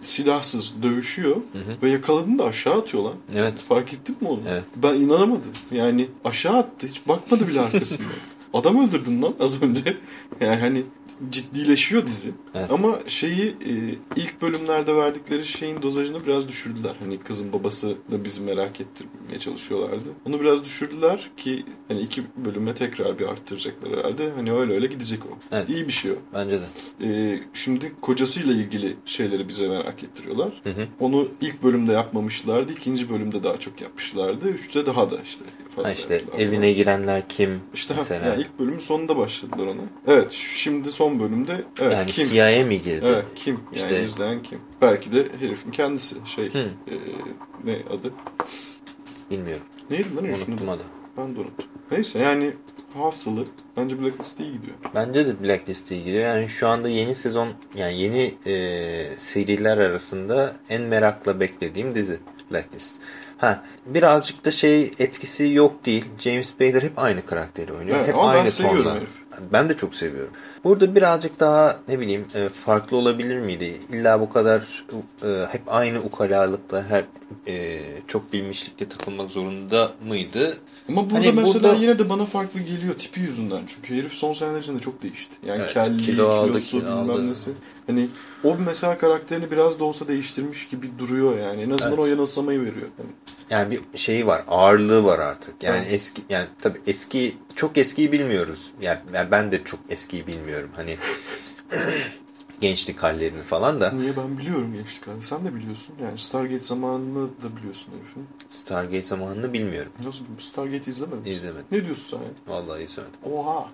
Speaker 2: silahsız dövüşüyor ve yakaladığında aşağı atıyor lan.
Speaker 1: Evet.
Speaker 2: Fark ettin mi onu?
Speaker 1: Evet.
Speaker 2: Ben inanamadım. Yani aşağı attı. Hiç bakmadı bile arkasına. Adam öldürdün lan az önce. Yani hani ciddileşiyor dizi.
Speaker 1: Evet.
Speaker 2: Ama şeyi e, ilk bölümlerde verdikleri şeyin dozajını biraz düşürdüler. Hani kızın babası da bizi merak ettirmeye çalışıyorlardı. Onu biraz düşürdüler ki hani iki bölüme tekrar bir arttıracaklar herhalde. Hani öyle öyle gidecek o.
Speaker 1: Evet.
Speaker 2: İyi bir şey o.
Speaker 1: Bence de.
Speaker 2: E, şimdi kocasıyla ilgili şeyleri bize merak ettiriyorlar.
Speaker 1: Hı hı.
Speaker 2: Onu ilk bölümde yapmamışlardı. ikinci bölümde daha çok yapmışlardı. Üçte daha da işte
Speaker 1: Ha işte
Speaker 2: yaptılar.
Speaker 1: evine girenler kim
Speaker 2: İşte ha,
Speaker 1: mesela.
Speaker 2: yani ilk bölümün sonunda başladılar ona. Evet şimdi son bölümde evet
Speaker 1: yani
Speaker 2: kim?
Speaker 1: CIA mi girdi?
Speaker 2: Evet kim? Yani
Speaker 1: İşte-
Speaker 2: izleyen kim? Belki de herifin kendisi şey
Speaker 1: Hı.
Speaker 2: e, ne adı?
Speaker 1: Bilmiyorum.
Speaker 2: Neydi lan herifin
Speaker 1: Unuttum
Speaker 2: adı? Ben de unuttum. Neyse yani hasılı bence Blacklist iyi gidiyor.
Speaker 1: Bence de Blacklist'e giriyor. Yani şu anda yeni sezon yani yeni e, seriler arasında en merakla beklediğim dizi Blacklist. Ha birazcık da şey etkisi yok değil. James Bader hep aynı karakteri oynuyor.
Speaker 2: Evet,
Speaker 1: hep aynı
Speaker 2: herifi.
Speaker 1: Ben de çok seviyorum. Burada birazcık daha ne bileyim e, farklı olabilir miydi? İlla bu kadar e, hep aynı ukalalıkla her e, çok bilmişlikle takılmak zorunda mıydı?
Speaker 2: Ama burada
Speaker 1: Hani
Speaker 2: mesela
Speaker 1: burada-
Speaker 2: yine de bana farklı geliyor tipi yüzünden. Çünkü herif son seneler içinde çok değişti. Yani
Speaker 1: Evet,
Speaker 2: kelli,
Speaker 1: kilo aldı,
Speaker 2: kilosu
Speaker 1: kilo
Speaker 2: bilmem
Speaker 1: aldı.
Speaker 2: nesi. Hani o mesela karakterini biraz da olsa değiştirmiş gibi duruyor yani. En azından
Speaker 1: Evet.
Speaker 2: o yanılsamayı veriyor. Yani
Speaker 1: Yani bir şeyi var, ağırlığı var artık. Yani
Speaker 2: Evet.
Speaker 1: eski yani tabii eski çok eskiyi bilmiyoruz. Yani, yani ben de çok eskiyi bilmiyorum. Hani gençlik hallerini falan da.
Speaker 2: Niye ben biliyorum gençlik abi. Sen de biliyorsun. Yani Stargate zamanını da biliyorsun herifin.
Speaker 1: Stargate zamanını bilmiyorum.
Speaker 2: Nasıl Stargate izlemedin?
Speaker 1: İzlemedim.
Speaker 2: Ne diyorsun sen ya?
Speaker 1: Vallahi izlemedim.
Speaker 2: Oha.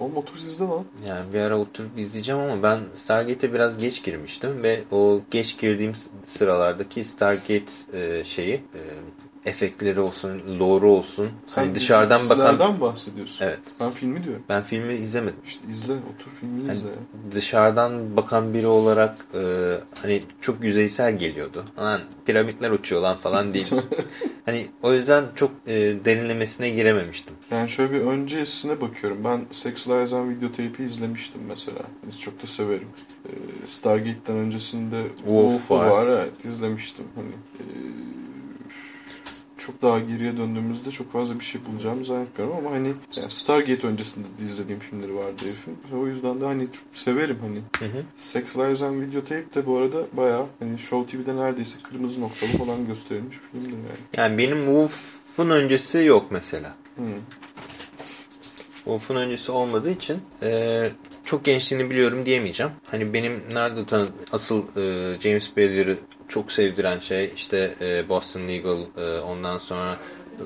Speaker 2: Oğlum otur izle lan.
Speaker 1: Yani bir ara oturup izleyeceğim ama ben Stargate'e biraz geç girmiştim ve o geç girdiğim sıralardaki Stargate e, şeyi e, efektleri olsun, lore'u olsun.
Speaker 2: Sen
Speaker 1: hani dışarıdan bakan
Speaker 2: bahsediyorsun.
Speaker 1: Evet.
Speaker 2: Ben filmi diyorum.
Speaker 1: ben filmi izlemedim.
Speaker 2: İşte izle. Otur filmini
Speaker 1: Hani
Speaker 2: izle
Speaker 1: dışarıdan bakan biri olarak e, hani çok yüzeysel geliyordu. Lan piramitler uçuyor lan falan değil. hani o yüzden çok e, derinlemesine girememiştim.
Speaker 2: Yani şöyle bir öncesine bakıyorum. Ben Sex Lies and Videotape'i izlemiştim mesela. Yani çok da severim. Ee, Stargate'den öncesinde Wolf
Speaker 1: var.
Speaker 2: var. Evet izlemiştim. Hani ee, çok daha geriye döndüğümüzde çok fazla bir şey bulacağımı zannetmiyorum ama hani yani Stargate öncesinde de izlediğim filmleri vardı herifin. O yüzden de hani çok severim hani.
Speaker 1: Hı hı.
Speaker 2: Sex Lies and Videotape de bu arada bayağı hani Show TV'de neredeyse kırmızı noktalı falan gösterilmiş filmdir yani.
Speaker 1: Yani benim Wolf'un öncesi yok mesela.
Speaker 2: Hmm.
Speaker 1: Wolf'un öncesi olmadığı için e, çok gençliğini biliyorum diyemeyeceğim. Hani benim nerede tanı asıl e, James Bader'ı çok sevdiren şey işte e, Boston Legal, e, ondan sonra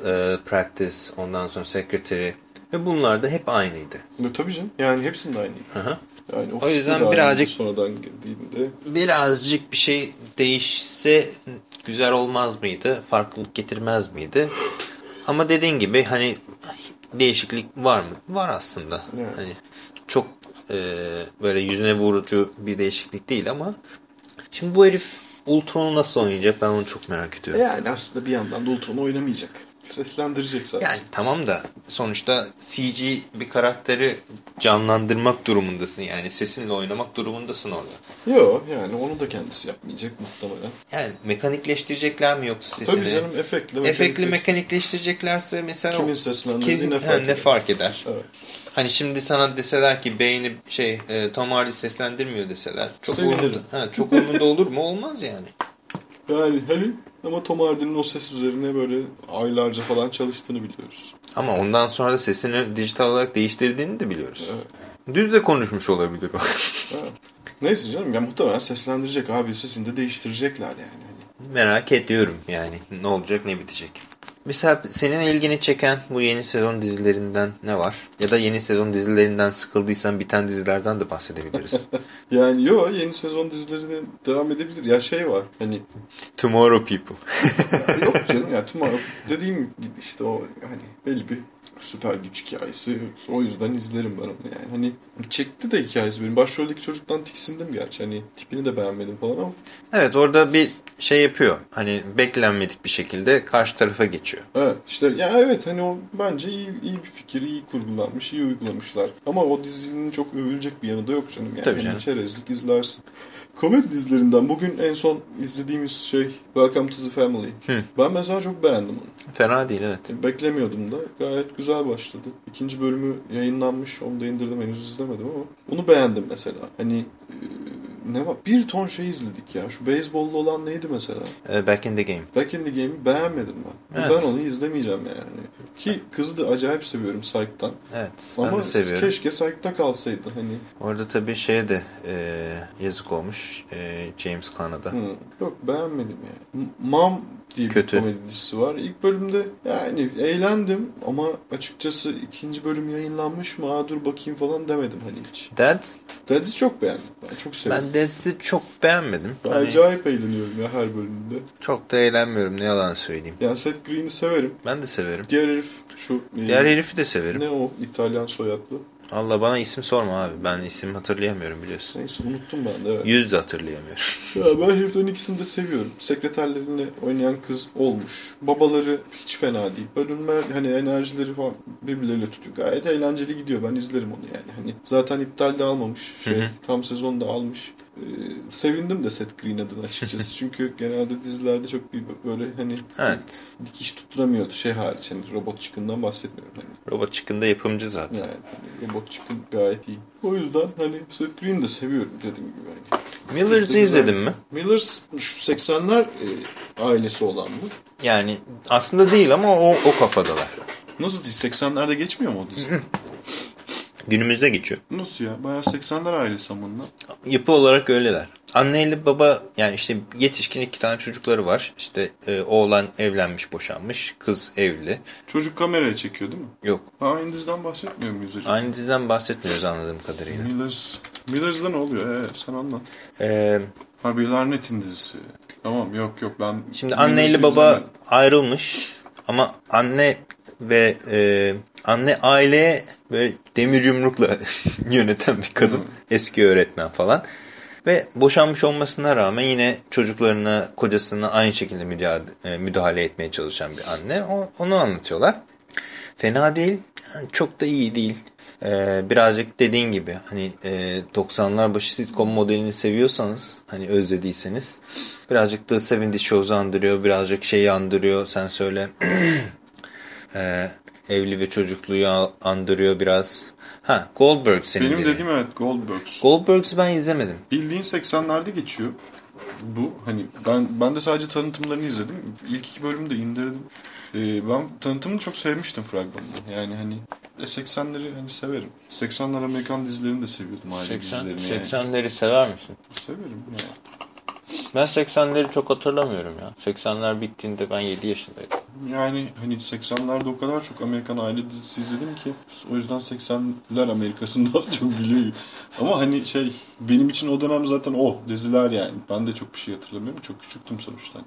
Speaker 1: e, Practice, ondan sonra Secretary ve bunlar da hep aynıydı.
Speaker 2: Ne tabii canım. Yani hepsinde aynıydı.
Speaker 1: Hı hı.
Speaker 2: Yani
Speaker 1: O yüzden birazcık-
Speaker 2: sonradan girdiğinde
Speaker 1: Birazcık bir şey değişse güzel olmaz mıydı? Farklılık getirmez miydi? Ama dediğin gibi hani değişiklik var mı? Var aslında.
Speaker 2: Evet.
Speaker 1: Hani çok e, böyle yüzüne vurucu bir değişiklik değil ama şimdi bu herif Ultron'u nasıl oynayacak ben onu çok merak ediyorum.
Speaker 2: yani aslında bir yandan da Ultron oynamayacak. Seslendirecek zaten.
Speaker 1: Yani tamam da sonuçta CG bir karakteri canlandırmak durumundasın. Yani sesinle oynamak durumundasın orada.
Speaker 2: Yo yani onu da kendisi yapmayacak muhtemelen.
Speaker 1: Yani mekanikleştirecekler mi yoksa sesini?
Speaker 2: Tabii canım efektli.
Speaker 1: Efektli
Speaker 2: mekanik-
Speaker 1: mekanikleştireceklerse mesela
Speaker 2: Kimin seslendirdiği
Speaker 1: kim-
Speaker 2: ne fark
Speaker 1: ne
Speaker 2: eder?
Speaker 1: fark eder?
Speaker 2: Evet.
Speaker 1: Hani şimdi sana deseler ki beyni şey e, Tom Hardy seslendirmiyor deseler çok
Speaker 2: Sevinirim.
Speaker 1: umurunda, ha, çok umurunda olur mu? Olmaz yani.
Speaker 2: Yani hani ama Tom Hardy'nin o ses üzerine böyle aylarca falan çalıştığını biliyoruz.
Speaker 1: Ama ondan sonra da sesini dijital olarak değiştirdiğini de biliyoruz.
Speaker 2: Evet.
Speaker 1: Düz de konuşmuş olabilir.
Speaker 2: Evet. Neyse canım ya muhtemelen seslendirecek abi sesini de değiştirecekler yani.
Speaker 1: Merak ediyorum yani ne olacak ne bitecek. Mesela senin ilgini çeken bu yeni sezon dizilerinden ne var? Ya da yeni sezon dizilerinden sıkıldıysan biten dizilerden de bahsedebiliriz.
Speaker 2: Yani yo yeni sezon dizilerine devam edebilir. Ya şey var hani
Speaker 1: Tomorrow People.
Speaker 2: yok canım ya tüm dediğim gibi işte o hani belli bir süper güç hikayesi. O yüzden izlerim ben onu yani. Hani çekti de hikayesi benim. Başroldeki çocuktan tiksindim gerçi. Hani tipini de beğenmedim falan ama.
Speaker 1: Evet orada bir şey yapıyor. Hani beklenmedik bir şekilde karşı tarafa geçiyor.
Speaker 2: Evet işte ya evet hani o bence iyi, iyi bir fikir, iyi kurgulanmış, iyi uygulamışlar. Ama o dizinin çok övülecek bir yanı da yok canım. Yani
Speaker 1: Tabii
Speaker 2: Hani
Speaker 1: canım.
Speaker 2: Çerezlik izlersin. Komedi dizilerinden bugün en son izlediğimiz şey Welcome to the Family.
Speaker 1: Hı.
Speaker 2: Ben mesela çok beğendim onu.
Speaker 1: Fena değil evet.
Speaker 2: Beklemiyordum da. Gayet güzel başladı. İkinci bölümü yayınlanmış. Onu da indirdim. Henüz izlemedim ama. Onu beğendim mesela. Hani e, ne var? Bir ton şey izledik ya. Şu beyzbollu olan neydi mesela?
Speaker 1: Ee, Back in the game.
Speaker 2: Back in the Game'i beğenmedim ben.
Speaker 1: Evet.
Speaker 2: Ben onu izlemeyeceğim yani. Ki kızı da acayip seviyorum Psych'tan.
Speaker 1: Evet ben
Speaker 2: Ama
Speaker 1: de seviyorum.
Speaker 2: keşke Psych'ta kalsaydı hani.
Speaker 1: Orada tabii şeye de e, yazık olmuş e, James.
Speaker 2: Hı. Yok beğenmedim yani. Mom diye
Speaker 1: Kötü.
Speaker 2: bir komedi dizisi var. İlk bölümde yani eğlendim ama açıkçası ikinci bölüm yayınlanmış mı? Aa, dur bakayım falan demedim hani hiç.
Speaker 1: Dads,
Speaker 2: Daddy's çok beğendim. Ben çok sevdim.
Speaker 1: ben Dads'i çok beğenmedim.
Speaker 2: Ben
Speaker 1: Hani
Speaker 2: acayip eğleniyorum ya her bölümünde.
Speaker 1: çok da eğlenmiyorum ne yalan söyleyeyim.
Speaker 2: Yani Seth Green'i severim.
Speaker 1: Ben de severim.
Speaker 2: Diğer herif şu... e,
Speaker 1: Diğer herifi de severim.
Speaker 2: Ne o İtalyan soyadlı?
Speaker 1: Allah bana isim sorma abi. Ben isim hatırlayamıyorum biliyorsun.
Speaker 2: Neyse unuttum ben de. Evet.
Speaker 1: Yüz de hatırlayamıyorum.
Speaker 2: Ya ben heriflerin ikisini de seviyorum. Sekreterlerini oynayan kız olmuş. Babaları hiç fena değil. Bölümler hani enerjileri falan birbirleriyle tutuyor. Gayet eğlenceli gidiyor. Ben izlerim onu yani. Hani zaten iptal de almamış. Şey,
Speaker 1: Hı hı.
Speaker 2: tam sezon da almış. Ee, sevindim de Seth Green adına açıkçası. Çünkü genelde dizilerde çok bir böyle hani
Speaker 1: evet.
Speaker 2: dikiş tutturamıyordu. Şey hariç hani robot çıkından bahsetmiyorum. Hani.
Speaker 1: Robot çıkında yapımcı zaten.
Speaker 2: Yani hani robot çıkın gayet iyi. O yüzden hani Seth Green'i de seviyorum dediğim gibi. Hani.
Speaker 1: Millers'ı izledin mi?
Speaker 2: Millers şu 80'ler e, ailesi olan mı?
Speaker 1: Yani aslında değil ama o, o kafadalar.
Speaker 2: Nasıl dizi? 80'lerde geçmiyor mu o dizi?
Speaker 1: Günümüzde geçiyor.
Speaker 2: Nasıl ya? Bayağı 80'ler ailesi onunla.
Speaker 1: Yapı olarak öyleler. Anne ile baba yani işte yetişkin iki tane çocukları var. İşte e, oğlan evlenmiş boşanmış. Kız evli.
Speaker 2: Çocuk kameraya çekiyor değil mi?
Speaker 1: Yok.
Speaker 2: Ha, aynı diziden bahsetmiyor muyuz acaba?
Speaker 1: Aynı diziden bahsetmiyoruz anladığım kadarıyla.
Speaker 2: Millers. Millers'da ne oluyor? Ee, sen anlat.
Speaker 1: Ee,
Speaker 2: Ha bir Larnet'in dizisi. Tamam yok yok ben...
Speaker 1: şimdi anne ile baba
Speaker 2: izlemedim.
Speaker 1: ayrılmış. Ama anne ve e, anne aileye böyle demir yumrukla yöneten bir kadın.
Speaker 2: Hı.
Speaker 1: Eski öğretmen falan. Ve boşanmış olmasına rağmen yine çocuklarına, kocasına aynı şekilde müdahale, e, müdahale etmeye çalışan bir anne. O- onu anlatıyorlar. Fena değil. Yani çok da iyi değil. Ee, birazcık dediğin gibi hani e, 90'lar başı sitcom modelini seviyorsanız hani özlediyseniz birazcık da 70 Shows'u andırıyor. Birazcık şeyi andırıyor. Sen söyle. Ee, evli ve çocukluğu andırıyor biraz. Ha Goldberg senin
Speaker 2: Benim
Speaker 1: dediğin.
Speaker 2: dediğim evet Goldbergs.
Speaker 1: Goldbergs'i ben izlemedim.
Speaker 2: Bildiğin 80'lerde geçiyor. Bu hani ben ben de sadece tanıtımlarını izledim. İlk iki bölümü de indirdim. Ee, ben tanıtımını çok sevmiştim fragmanını. Yani hani e, 80'leri hani severim. 80'ler Amerikan dizilerini de seviyordum aile
Speaker 1: 80,
Speaker 2: dizilerini yani.
Speaker 1: 80'leri sever misin?
Speaker 2: Severim yani.
Speaker 1: Ben 80'leri çok hatırlamıyorum ya. 80'ler bittiğinde ben 7 yaşındaydım.
Speaker 2: Yani hani 80'lerde o kadar çok Amerikan aile dizisi izledim ki o yüzden 80'ler Amerika'sını az çok biliyorum. Ama hani şey benim için o dönem zaten o diziler yani. Ben de çok bir şey hatırlamıyorum. Çok küçüktüm sonuçta.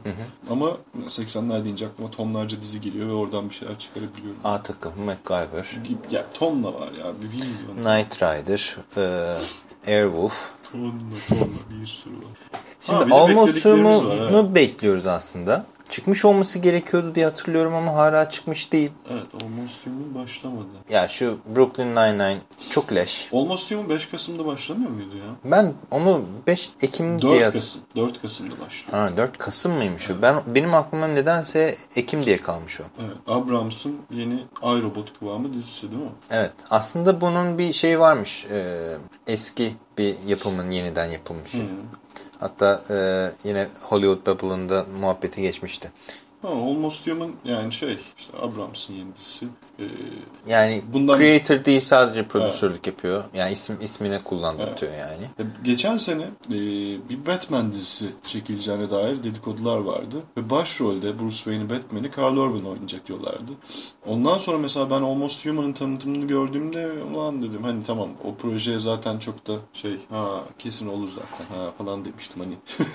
Speaker 2: Ama 80'ler deyince aklıma tonlarca dizi geliyor ve oradan bir şeyler çıkarabiliyorum.
Speaker 1: A takım, MacGyver,
Speaker 2: Ya tonla var ya bilmiyorum.
Speaker 1: Knight Rider, e, Airwolf.
Speaker 2: Tonla tonla bir sürü var.
Speaker 1: Şimdi
Speaker 2: Ha,
Speaker 1: Almost. Human'ı bekliyoruz aslında. Çıkmış olması gerekiyordu diye hatırlıyorum ama hala çıkmış değil.
Speaker 2: Evet Almost Human başlamadı.
Speaker 1: Ya şu Brooklyn Nine-Nine çok leş.
Speaker 2: Almost Human 5 Kasım'da başlamıyor muydu ya?
Speaker 1: Ben onu 5 Ekim
Speaker 2: 4
Speaker 1: diye...
Speaker 2: Kasım. 4 Kasım'da başlıyor.
Speaker 1: Ha, 4 Kasım mıymış o? Ben, benim aklıma nedense Ekim diye kalmış o.
Speaker 2: Evet. Abrams'ın yeni iRobot kıvamı dizisi değil mi?
Speaker 1: Evet. Aslında bunun bir şey varmış. e, eski bir yapımın yeniden yapılmışı. Hatta e, yine Hollywood Babylon'da muhabbeti geçmişti.
Speaker 2: Ha, Almost Human yani şey işte Abrams'ın yeni. Ee,
Speaker 1: Yani
Speaker 2: Bundan-
Speaker 1: creator değil sadece prodüsörlük yapıyor. Yani isim ismine kullandırtıyor yani.
Speaker 2: e, geçen sene e, bir Batman dizisi çekileceğine dair dedikodular vardı. Ve başrolde Bruce Wayne'i Batman'i Carl Urban oynayacak diyorlardı. Ondan sonra mesela ben Almost Human'ın tanıtımını gördüğümde ulan dedim hani tamam o proje zaten çok da şey ha kesin olur zaten ha falan demiştim hani.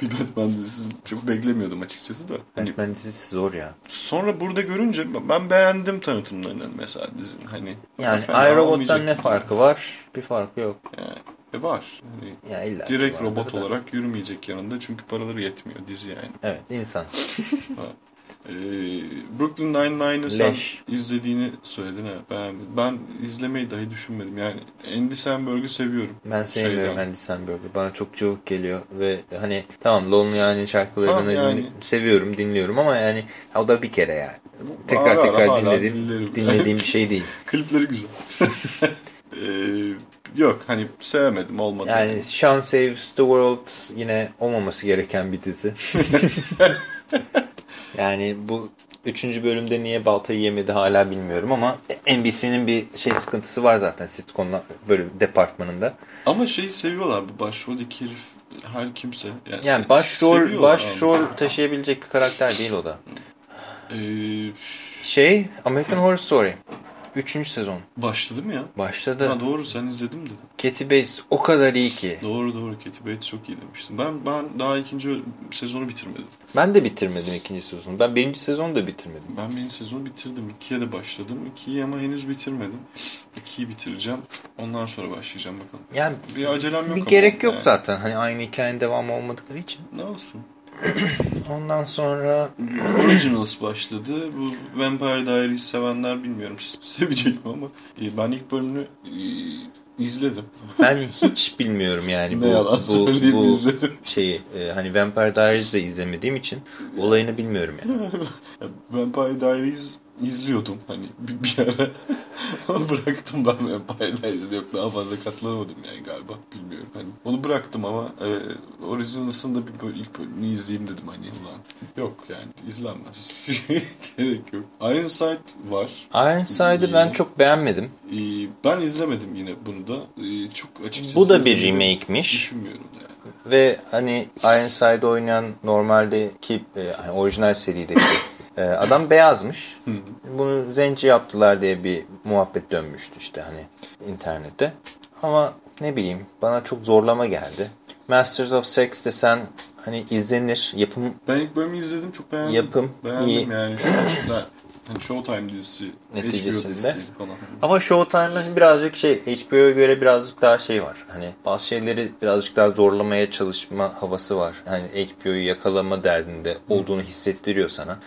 Speaker 2: bir Batman dizisi çok beklemiyordum açıkçası da. Hani
Speaker 1: Batman dizisi zor ya.
Speaker 2: Sonra burada görünce ben beğendim tanıtımlarını mesela dizinin hani.
Speaker 1: Yani iRobot'tan ne farkı var? Bir farkı yok.
Speaker 2: Yani, e var. Hani
Speaker 1: Ya illa
Speaker 2: direkt robot
Speaker 1: da.
Speaker 2: olarak yürümeyecek yanında çünkü paraları yetmiyor dizi yani.
Speaker 1: Evet insan.
Speaker 2: Ee, Brooklyn Nine-Nine'ı sen izlediğini söyledin ha. Ben, ben izlemeyi dahi düşünmedim. Yani Andy Samberg'ı seviyorum.
Speaker 1: Ben sevmiyorum
Speaker 2: Şeyden.
Speaker 1: Andy Samberg'ı. Bana çok cıvık geliyor ve hani tamam Lonely Island şarkılarını
Speaker 2: Ha, yani.
Speaker 1: seviyorum, dinliyorum ama yani o da bir kere yani. Tekrar
Speaker 2: Ara ara
Speaker 1: tekrar
Speaker 2: hala
Speaker 1: dinlediğim,
Speaker 2: dinlerim.
Speaker 1: dinlediğim bir şey değil.
Speaker 2: Klipleri güzel. Ee, yok hani sevmedim olmadı.
Speaker 1: Yani Sean Saves the World yine olmaması gereken bir dizi. yani bu üçüncü bölümde niye baltayı yemedi hala bilmiyorum ama NBC'nin bir şey sıkıntısı var zaten sitcom bölüm departmanında.
Speaker 2: Ama şeyi seviyorlar bu başroldeki herif her kimse. Yani,
Speaker 1: Yani başrol başrol taşıyabilecek bir karakter değil o da.
Speaker 2: Ee,
Speaker 1: Şey American Horror Story. Üçüncü sezon.
Speaker 2: başladı mı ya?
Speaker 1: Başladı.
Speaker 2: Ha, doğru sen izledim dedin.
Speaker 1: Katie Bates o kadar iyi ki.
Speaker 2: Doğru doğru Katie Bates çok iyi demiştin. Ben ben daha ikinci sezonu bitirmedim.
Speaker 1: Ben de bitirmedim ikinci sezonu. Ben birinci sezonu da bitirmedim.
Speaker 2: Ben birinci sezonu bitirdim. İkiye de başladım. İkiyi ama henüz bitirmedim. İkiyi bitireceğim. Ondan sonra başlayacağım bakalım.
Speaker 1: Yani
Speaker 2: Bir acelem yok
Speaker 1: bir
Speaker 2: ama
Speaker 1: gerek yok
Speaker 2: yani.
Speaker 1: zaten. Hani aynı hikayenin devamı olmadıkları için.
Speaker 2: Ne olsun.
Speaker 1: Ondan sonra
Speaker 2: Originals başladı. Bu Vampire Diaries sevenler bilmiyorum sevecek mi ama e, ben ilk bölümünü e, izledim.
Speaker 1: ben hiç bilmiyorum yani bu
Speaker 2: ne yalan
Speaker 1: bu, bu
Speaker 2: izledim.
Speaker 1: şeyi e, hani Vampire Diaries de izlemediğim için olayını bilmiyorum yani.
Speaker 2: Ya, Vampire Diaries izliyordum hani bir, bir ara. onu bıraktım ben Diaries yok daha fazla katlanamadım yani galiba bilmiyorum hani. Onu bıraktım ama e, Originals'ın da bir böl- ilk bölümünü izleyeyim dedim hani ulan. Yok yani izlenmez. Gerek yok. Ironside var.
Speaker 1: Ironside'ı ben çok beğenmedim.
Speaker 2: Ee, ben izlemedim yine bunu da. Ee, çok açıkçası
Speaker 1: Bu da bir remake'miş.
Speaker 2: Düşünmüyorum yani.
Speaker 1: Ve hani Ironside'ı oynayan normaldeki e, hani orijinal serideki adam beyazmış. Bunu zenci yaptılar diye bir muhabbet dönmüştü işte hani internette. Ama ne bileyim bana çok zorlama geldi. Masters of Sex desen hani izlenir. Yapım
Speaker 2: Ben ilk bölümü izledim çok beğendim.
Speaker 1: Yapım
Speaker 2: beğendim
Speaker 1: iyi.
Speaker 2: yani hani Showtime dizisi,
Speaker 1: Neticesinde.
Speaker 2: HBO dizisi falan.
Speaker 1: Ama Showtime'ın birazcık şey HBO'ya göre birazcık daha şey var. Hani bazı şeyleri birazcık daha zorlamaya çalışma havası var. Hani HBO'yu yakalama derdinde olduğunu hissettiriyor sana.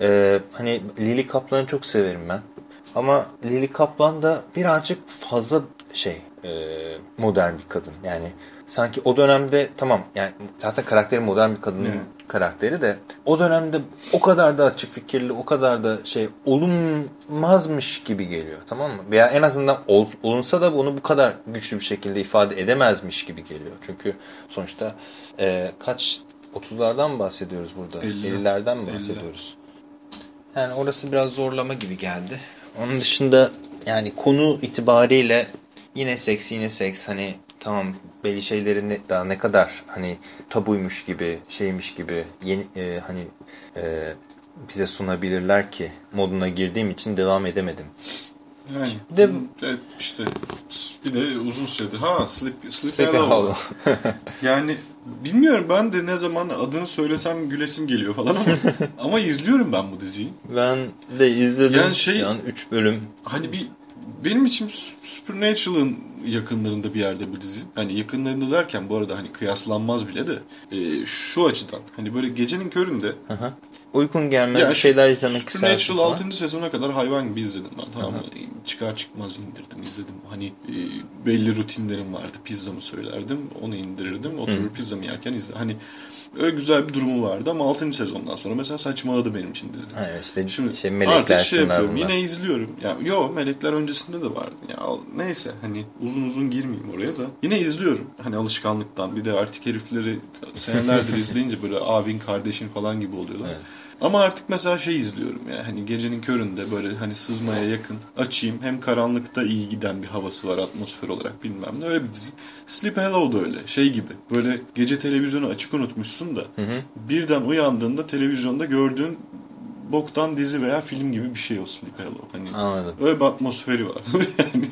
Speaker 1: Ee, hani Lily Kaplan'ı çok severim ben. Ama Lily Kaplan da birazcık fazla şey e, modern bir kadın. Yani sanki o dönemde tamam yani zaten karakteri modern bir kadının
Speaker 2: Evet.
Speaker 1: karakteri de o dönemde o kadar da açık fikirli, o kadar da şey olunmazmış gibi geliyor tamam mı? Veya en azından ol- olunsa da bunu bu kadar güçlü bir şekilde ifade edemezmiş gibi geliyor. Çünkü sonuçta e, kaç 30'lardan mı bahsediyoruz burada?
Speaker 2: 50.
Speaker 1: 50'lerden mi
Speaker 2: 50'ler.
Speaker 1: Yani orası biraz zorlama gibi geldi. Onun dışında yani konu itibariyle yine seks yine seks hani tamam belli şeyleri ne, daha ne kadar hani tabuymuş gibi şeymiş gibi yeni e, hani e, bize sunabilirler ki moduna girdiğim için devam edemedim.
Speaker 2: Yani,
Speaker 1: Bir de-
Speaker 2: evet, işte bir de uzun süredir. Ha Sleep, Sleep,
Speaker 1: Sleepy
Speaker 2: Hollow.
Speaker 1: Hollow.
Speaker 2: Yani bilmiyorum ben de ne zaman adını söylesem gülesim geliyor falan ama ama izliyorum ben bu diziyi.
Speaker 1: ben de izledim
Speaker 2: Yani şey-
Speaker 1: şu an 3 bölüm.
Speaker 2: Hani bir benim için Supernatural'ın yakınlarında bir yerde bu dizi. Hani yakınlarında derken bu arada hani kıyaslanmaz bile de e, şu açıdan hani böyle gecenin köründe
Speaker 1: Aha. Uykun gelmez
Speaker 2: Ya
Speaker 1: bir şeyler izlemek istersin
Speaker 2: Supernatural
Speaker 1: falan.
Speaker 2: 6. sezona kadar hayvan gibi izledim ben tamam mı? Çıkar çıkmaz indirdim izledim. Hani e, belli rutinlerim vardı. Pizzamı söylerdim onu indirirdim. Oturur pizzamı yerken izle. Hani öyle güzel bir durumu vardı ama 6. sezondan sonra mesela saçmaladı benim için dizi.
Speaker 1: Ha, işte
Speaker 2: Şimdi
Speaker 1: şey, melekler
Speaker 2: artık şey yapıyorum.
Speaker 1: bunlar.
Speaker 2: Yine izliyorum. Ya yo melekler öncesinde de vardı. Ya neyse hani uzun uzun girmeyeyim oraya da. Yine izliyorum. Hani alışkanlıktan. Bir de artık herifleri senelerdir izleyince böyle abin kardeşin falan gibi oluyorlar.
Speaker 1: Evet.
Speaker 2: Ama artık mesela şey izliyorum ya hani gecenin köründe böyle hani sızmaya yakın açayım hem karanlıkta iyi giden bir havası var atmosfer olarak bilmem ne öyle bir dizi. Sleep Hello da öyle şey gibi böyle gece televizyonu açık unutmuşsun da birden uyandığında televizyonda gördüğün boktan dizi veya film gibi bir şey o Sleep Hello. Hani
Speaker 1: Anladım.
Speaker 2: öyle bir atmosferi var. yani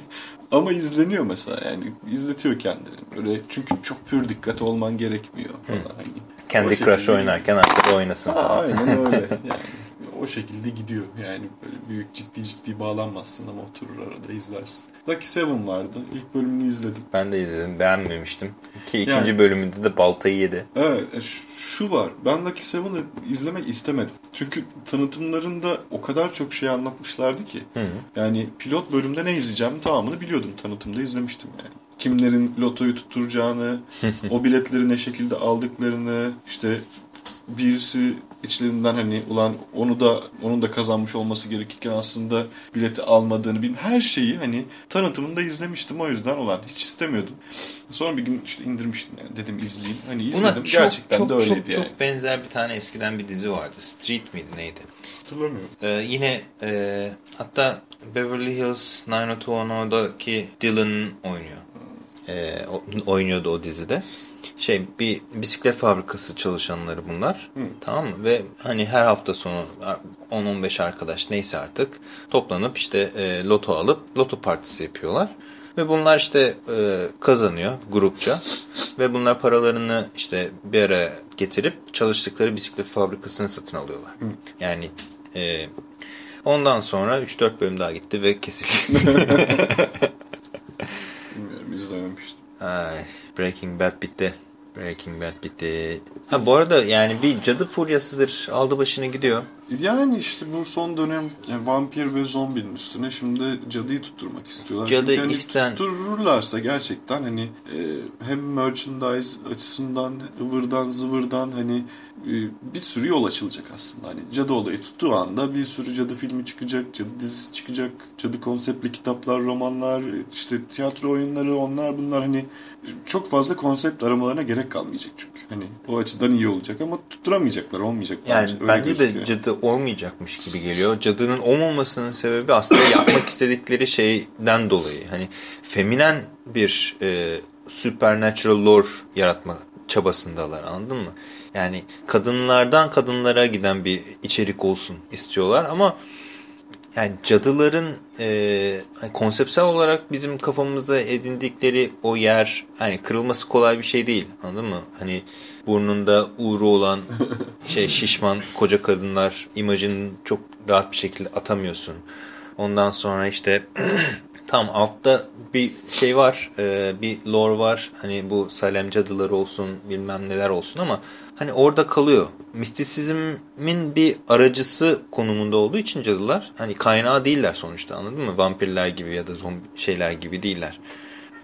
Speaker 2: ama izleniyor mesela yani izletiyor kendini. Böyle çünkü çok pür dikkat olman gerekmiyor falan. Hani şekilde
Speaker 1: Crush oynarken arkada oynasın falan.
Speaker 2: aynen öyle. Yani o şekilde gidiyor. Yani böyle büyük ciddi ciddi bağlanmazsın ama oturur arada izlersin. Lucky Seven vardı. İlk bölümünü izledim.
Speaker 1: Ben de izledim. Beğenmemiştim. Ki ikinci
Speaker 2: Yani-
Speaker 1: bölümünde de baltayı yedi.
Speaker 2: Evet e, şu var. Ben Lucky Seven'ı izlemek istemedim. Çünkü tanıtımlarında o kadar çok şey anlatmışlardı ki. Yani pilot bölümde ne izleyeceğim tamamını biliyordum. Tanıtımda izlemiştim yani. Kimlerin lotoyu tutturacağını, o biletleri ne şekilde aldıklarını, işte birisi içlerinden hani ulan onu da onun da kazanmış olması gerekirken aslında bileti almadığını bilin her şeyi hani tanıtımında izlemiştim o yüzden olan hiç istemiyordum. Sonra bir gün işte indirmiştim yani dedim izleyeyim. Hani izledim
Speaker 1: Buna çok
Speaker 2: gerçekten
Speaker 1: çok
Speaker 2: de öyleydi
Speaker 1: çok,
Speaker 2: yani.
Speaker 1: çok benzer bir tane eskiden bir dizi vardı. Street miydi neydi?
Speaker 2: Hatırlamıyorum.
Speaker 1: Ee, yine e, hatta Beverly Hills 90210'daki Dylan oynuyor. O- oynuyordu o dizide. Şey bir bisiklet fabrikası çalışanları bunlar. Tamam mı? Ve hani her hafta sonu 10-15 arkadaş neyse artık toplanıp işte e, loto alıp loto partisi yapıyorlar. Ve bunlar işte e, kazanıyor grupça. Ve bunlar paralarını işte bir araya getirip çalıştıkları bisiklet fabrikasını satın alıyorlar. Yani e, ondan sonra 3-4 bölüm daha gitti ve kesildi. Ay, Breaking Bad bitti. Breaking Bad bitti. Ha bu arada yani bir cadı furyasıdır. Aldı başını gidiyor.
Speaker 2: Yani işte bu son dönem yani vampir ve zombinin üstüne şimdi cadıyı tutturmak istiyorlar.
Speaker 1: Cadı
Speaker 2: Çünkü hani
Speaker 1: isten-
Speaker 2: Tuttururlarsa gerçekten hani e, hem merchandise açısından ıvırdan zıvırdan hani bir sürü yol açılacak aslında. Hani cadı olayı tuttuğu anda bir sürü cadı filmi çıkacak, cadı dizisi çıkacak, cadı konseptli kitaplar, romanlar, işte tiyatro oyunları onlar bunlar hani çok fazla konsept aramalarına gerek kalmayacak çünkü. Hani o açıdan iyi olacak ama tutturamayacaklar, olmayacak.
Speaker 1: Yani
Speaker 2: Öyle
Speaker 1: bence de
Speaker 2: gözüküyor.
Speaker 1: cadı olmayacakmış gibi geliyor. Cadının olmamasının sebebi aslında yapmak istedikleri şeyden dolayı. Hani feminen bir e, supernatural lore yaratma çabasındalar anladın mı? Yani kadınlardan kadınlara giden bir içerik olsun istiyorlar ama yani cadıların e, hani konsepsel olarak bizim kafamızda edindikleri o yer hani kırılması kolay bir şey değil anladın mı? Hani burnunda uğru olan şey şişman koca kadınlar imajını çok rahat bir şekilde atamıyorsun. Ondan sonra işte tam altta bir şey var e, bir lore var hani bu Salem cadıları olsun bilmem neler olsun ama hani orada kalıyor. Mistisizmin bir aracısı konumunda olduğu için cadılar hani kaynağı değiller sonuçta anladın mı? Vampirler gibi ya da zombi şeyler gibi değiller.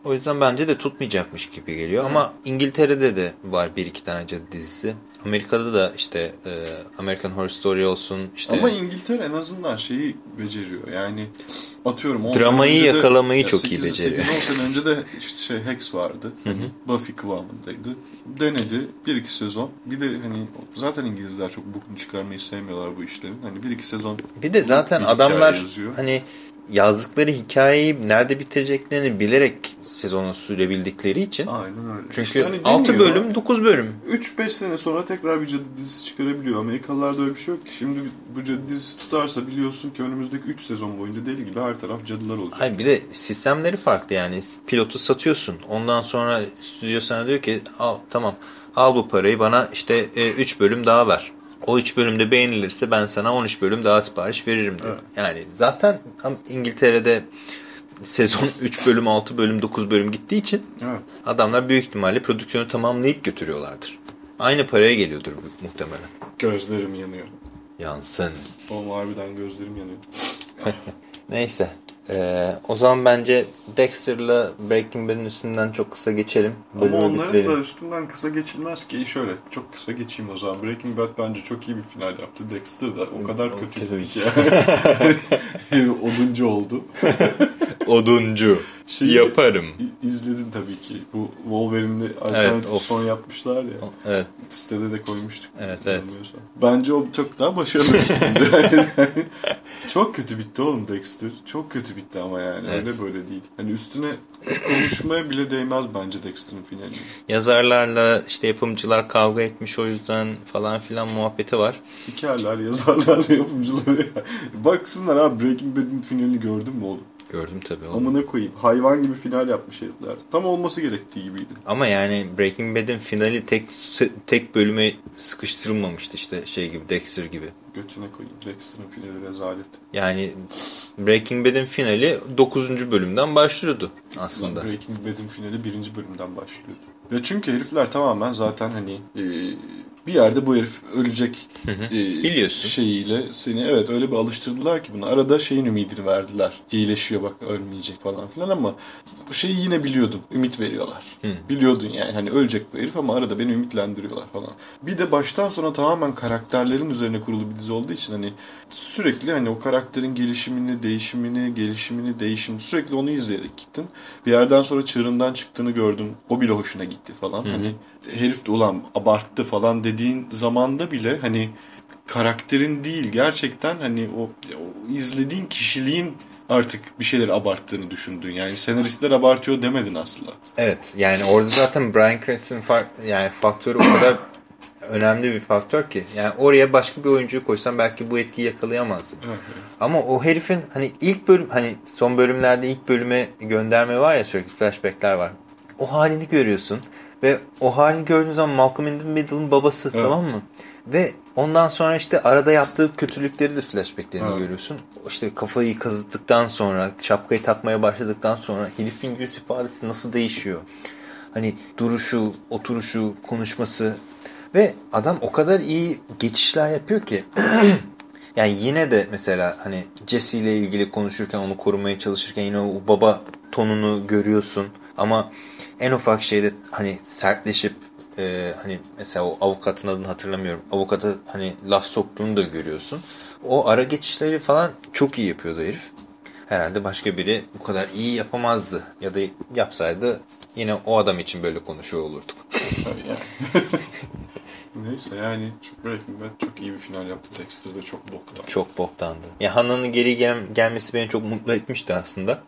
Speaker 1: O yüzden bence de tutmayacakmış gibi geliyor. Ama İngiltere'de de var bir iki tane cadı dizisi. Amerika'da da işte e, American Horror Story olsun işte
Speaker 2: Ama İngiltere en azından şeyi beceriyor. Yani atıyorum 10
Speaker 1: Dramayı
Speaker 2: sene de-
Speaker 1: yakalamayı
Speaker 2: ya
Speaker 1: çok iyi
Speaker 2: 8
Speaker 1: beceriyor.
Speaker 2: 8-10 sene önce de işte şey Hex vardı. Hani Buffy kıvamındaydı. Denedi. Bir iki sezon. Bir de hani zaten İngilizler çok bokunu çıkarmayı sevmiyorlar bu işlerin. Hani bir iki sezon
Speaker 1: Bir de zaten adamlar
Speaker 2: yazıyor.
Speaker 1: hani yazdıkları hikayeyi nerede bitireceklerini bilerek sezonu sürebildikleri için.
Speaker 2: Aynen öyle.
Speaker 1: Çünkü
Speaker 2: İşte hani
Speaker 1: 6
Speaker 2: deniyor,
Speaker 1: bölüm 9 bölüm.
Speaker 2: 3-5 sene sonra tekrar bir cadı dizisi çıkarabiliyor. Amerikalılarda öyle bir şey yok ki. Şimdi bu cadı dizisi tutarsa biliyorsun ki önümüzdeki 3 sezon boyunca deli gibi her taraf cadılar olacak.
Speaker 1: Hayır bir de sistemleri farklı yani. Pilotu satıyorsun. Ondan sonra stüdyo sana diyor ki al tamam al bu parayı bana işte 3 bölüm daha ver. O 3 bölümde beğenilirse ben sana 13 bölüm daha sipariş veririm diyor. Yani zaten İngiltere'de sezon 3 bölüm 6 bölüm 9 bölüm gittiği için
Speaker 2: Evet.
Speaker 1: adamlar büyük ihtimalle prodüksiyonu tamamlayıp götürüyorlardır. Aynı paraya geliyordur muhtemelen.
Speaker 2: Gözlerim yanıyor.
Speaker 1: Yansın.
Speaker 2: Oğlum harbiden gözlerim yanıyor.
Speaker 1: Neyse. Ee, o zaman bence Dexter'la Breaking Bad'in üstünden çok kısa geçelim.
Speaker 2: Ama onların
Speaker 1: bitirelim.
Speaker 2: da üstünden kısa geçilmez ki. Şöyle çok kısa geçeyim o zaman. Breaking Bad bence çok iyi bir final yaptı. Dexter da o kadar
Speaker 1: o
Speaker 2: kötü ki. Oduncu oldu.
Speaker 1: Oduncu.
Speaker 2: Şeyi-
Speaker 1: Yaparım.
Speaker 2: İzledin tabii ki. Bu Wolverine'li alternatif
Speaker 1: of.
Speaker 2: son yapmışlar ya.
Speaker 1: Evet.
Speaker 2: Sitede de koymuştuk.
Speaker 1: Evet, evet.
Speaker 2: Bence o çok daha başarılı çok kötü bitti oğlum Dexter. Çok kötü bitti ama yani.
Speaker 1: Evet.
Speaker 2: Öyle böyle değil. Hani üstüne konuşmaya bile değmez bence Dexter'ın finali.
Speaker 1: Yazarlarla işte yapımcılar kavga etmiş o yüzden falan filan muhabbeti var.
Speaker 2: Sikerler yazarlar yapımcıları. ya. Baksınlar abi Breaking Bad'in finalini gördün mü oğlum?
Speaker 1: Gördüm tabii. Oğlum.
Speaker 2: Amına koyayım. Hayvan gibi final yapmış herifler. Tam olması gerektiği gibiydi.
Speaker 1: Ama yani Breaking Bad'in finali tek tek bölüme sıkıştırılmamıştı işte şey gibi Dexter gibi.
Speaker 2: Götüne koyayım. Dexter'ın finali rezalet.
Speaker 1: Yani Breaking Bad'in finali 9. bölümden başlıyordu aslında.
Speaker 2: Breaking Bad'in finali 1. bölümden başlıyordu. Ve çünkü herifler tamamen zaten hani e, bir yerde bu herif ölecek
Speaker 1: e, biliyorsun.
Speaker 2: şeyiyle seni evet öyle bir alıştırdılar ki bunu. Arada şeyin ümidini verdiler. İyileşiyor bak ölmeyecek falan filan ama bu şeyi yine biliyordum. Ümit veriyorlar. Hı. biliyordun yani hani ölecek bu herif ama arada beni ümitlendiriyorlar falan. Bir de baştan sona tamamen karakterlerin üzerine kurulu bir dizi olduğu için hani sürekli hani o karakterin gelişimini değişimini gelişimini değişimini sürekli onu izleyerek gittin. Bir yerden sonra çığırından çıktığını gördün o bile hoşuna gitti falan. Hı. hani herif de ulan abarttı falan dedi dediğin zamanda bile hani karakterin değil gerçekten hani o, o izlediğin kişiliğin artık bir şeyler abarttığını düşündün. Yani senaristler abartıyor demedin asla.
Speaker 1: Evet yani orada zaten Brian Cranston yani faktörü o kadar önemli bir faktör ki. Yani oraya başka bir oyuncuyu koysan belki bu etkiyi yakalayamazsın. Evet, Ama o herifin hani ilk bölüm hani son bölümlerde ilk bölüme gönderme var ya sürekli flashbackler var. O halini görüyorsun. Ve o halini gördüğün zaman Malcolm in the Middle'ın babası evet. tamam mı? Ve ondan sonra işte arada yaptığı kötülükleri de flashbacklerini evet. görüyorsun. İşte kafayı kazıttıktan sonra, şapkayı takmaya başladıktan sonra herifin yüz ifadesi nasıl değişiyor? Hani duruşu, oturuşu, konuşması ve adam o kadar iyi geçişler yapıyor ki yani yine de mesela hani Jesse ile ilgili konuşurken onu korumaya çalışırken yine o baba tonunu görüyorsun ama en ufak şeyde hani sertleşip e, hani mesela o avukatın adını hatırlamıyorum. Avukatı hani laf soktuğunu da görüyorsun. O ara geçişleri falan çok iyi yapıyordu herif. Herhalde başka biri bu kadar iyi yapamazdı. Ya da yapsaydı yine o adam için böyle konuşuyor olurduk.
Speaker 2: Tabii yani. Neyse yani Breaking Bad çok iyi bir final yaptı. Dexter de çok boktan.
Speaker 1: Çok boktandı. Ya Hannah'nın geri gel gelmesi beni çok mutlu etmişti aslında.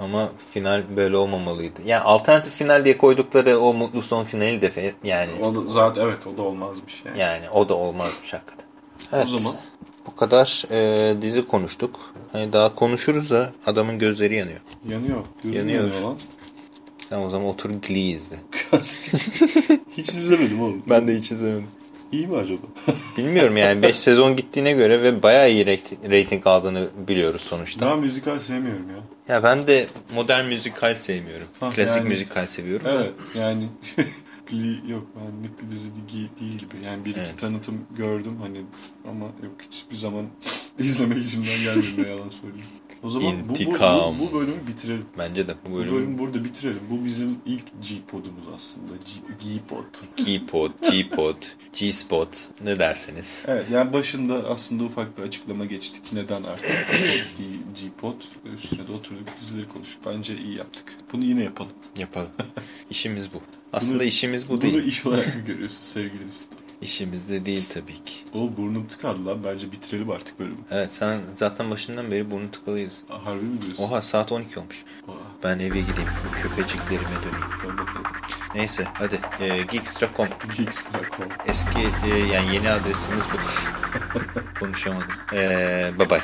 Speaker 1: Ama final böyle olmamalıydı. Yani alternatif final diye koydukları o mutlu son finali de yani.
Speaker 2: O da, zaten evet o da olmazmış yani.
Speaker 1: Yani o da olmazmış hakikaten. Evet. O zaman bu kadar e, dizi konuştuk. Hani daha konuşuruz da adamın gözleri yanıyor.
Speaker 2: Yanıyor. Gözüm yanıyor. yanıyor lan.
Speaker 1: Sen o zaman otur Glee izle.
Speaker 2: hiç izlemedim oğlum.
Speaker 1: Ben de hiç izlemedim.
Speaker 2: İyi mi acaba?
Speaker 1: Bilmiyorum yani 5 sezon gittiğine göre ve bayağı iyi rating aldığını biliyoruz sonuçta.
Speaker 2: Ben müzikal sevmiyorum ya.
Speaker 1: Ya ben de modern müzikal sevmiyorum. Ha, Klasik yani, müzikal seviyorum
Speaker 2: evet, da. yani Glee yok benlik bir dizi değil gibi. Yani bir iki evet. tanıtım gördüm hani ama yok hiçbir zaman izlemek içimden gelmedi yalan söyleyeyim. O zaman İntikam. Bu, bu, bu bölümü bitirelim.
Speaker 1: Bence de bu bölümü.
Speaker 2: Bu bölümü burada bitirelim. Bu bizim ilk G-Pod'umuz aslında. G-Pod.
Speaker 1: G-Pod, G-Pod, G-Spot ne derseniz.
Speaker 2: Evet yani başında aslında ufak bir açıklama geçtik. Neden artık G-Pod üstüne de oturduk dizileri konuştuk. Bence iyi yaptık. Bunu yine yapalım.
Speaker 1: Yapalım. İşimiz bu. Aslında bunu, işimiz bu
Speaker 2: bunu
Speaker 1: değil.
Speaker 2: Bunu iş olarak mı görüyorsun sevgili Risto?
Speaker 1: İşimizde değil tabii ki.
Speaker 2: O burnum tıkadı lan. Bence bitirelim artık bölümü.
Speaker 1: Evet sen zaten başından beri burnun tıkalıyız.
Speaker 2: Harbi mi diyorsun?
Speaker 1: Oha saat 12 olmuş. Oha. Ben eve gideyim. Köpeciklerime döneyim. Neyse hadi. E, Geekstra.com
Speaker 2: Geekstra.com
Speaker 1: Eski e, yani yeni adresimiz bu. Konuşamadım. E, bye bye.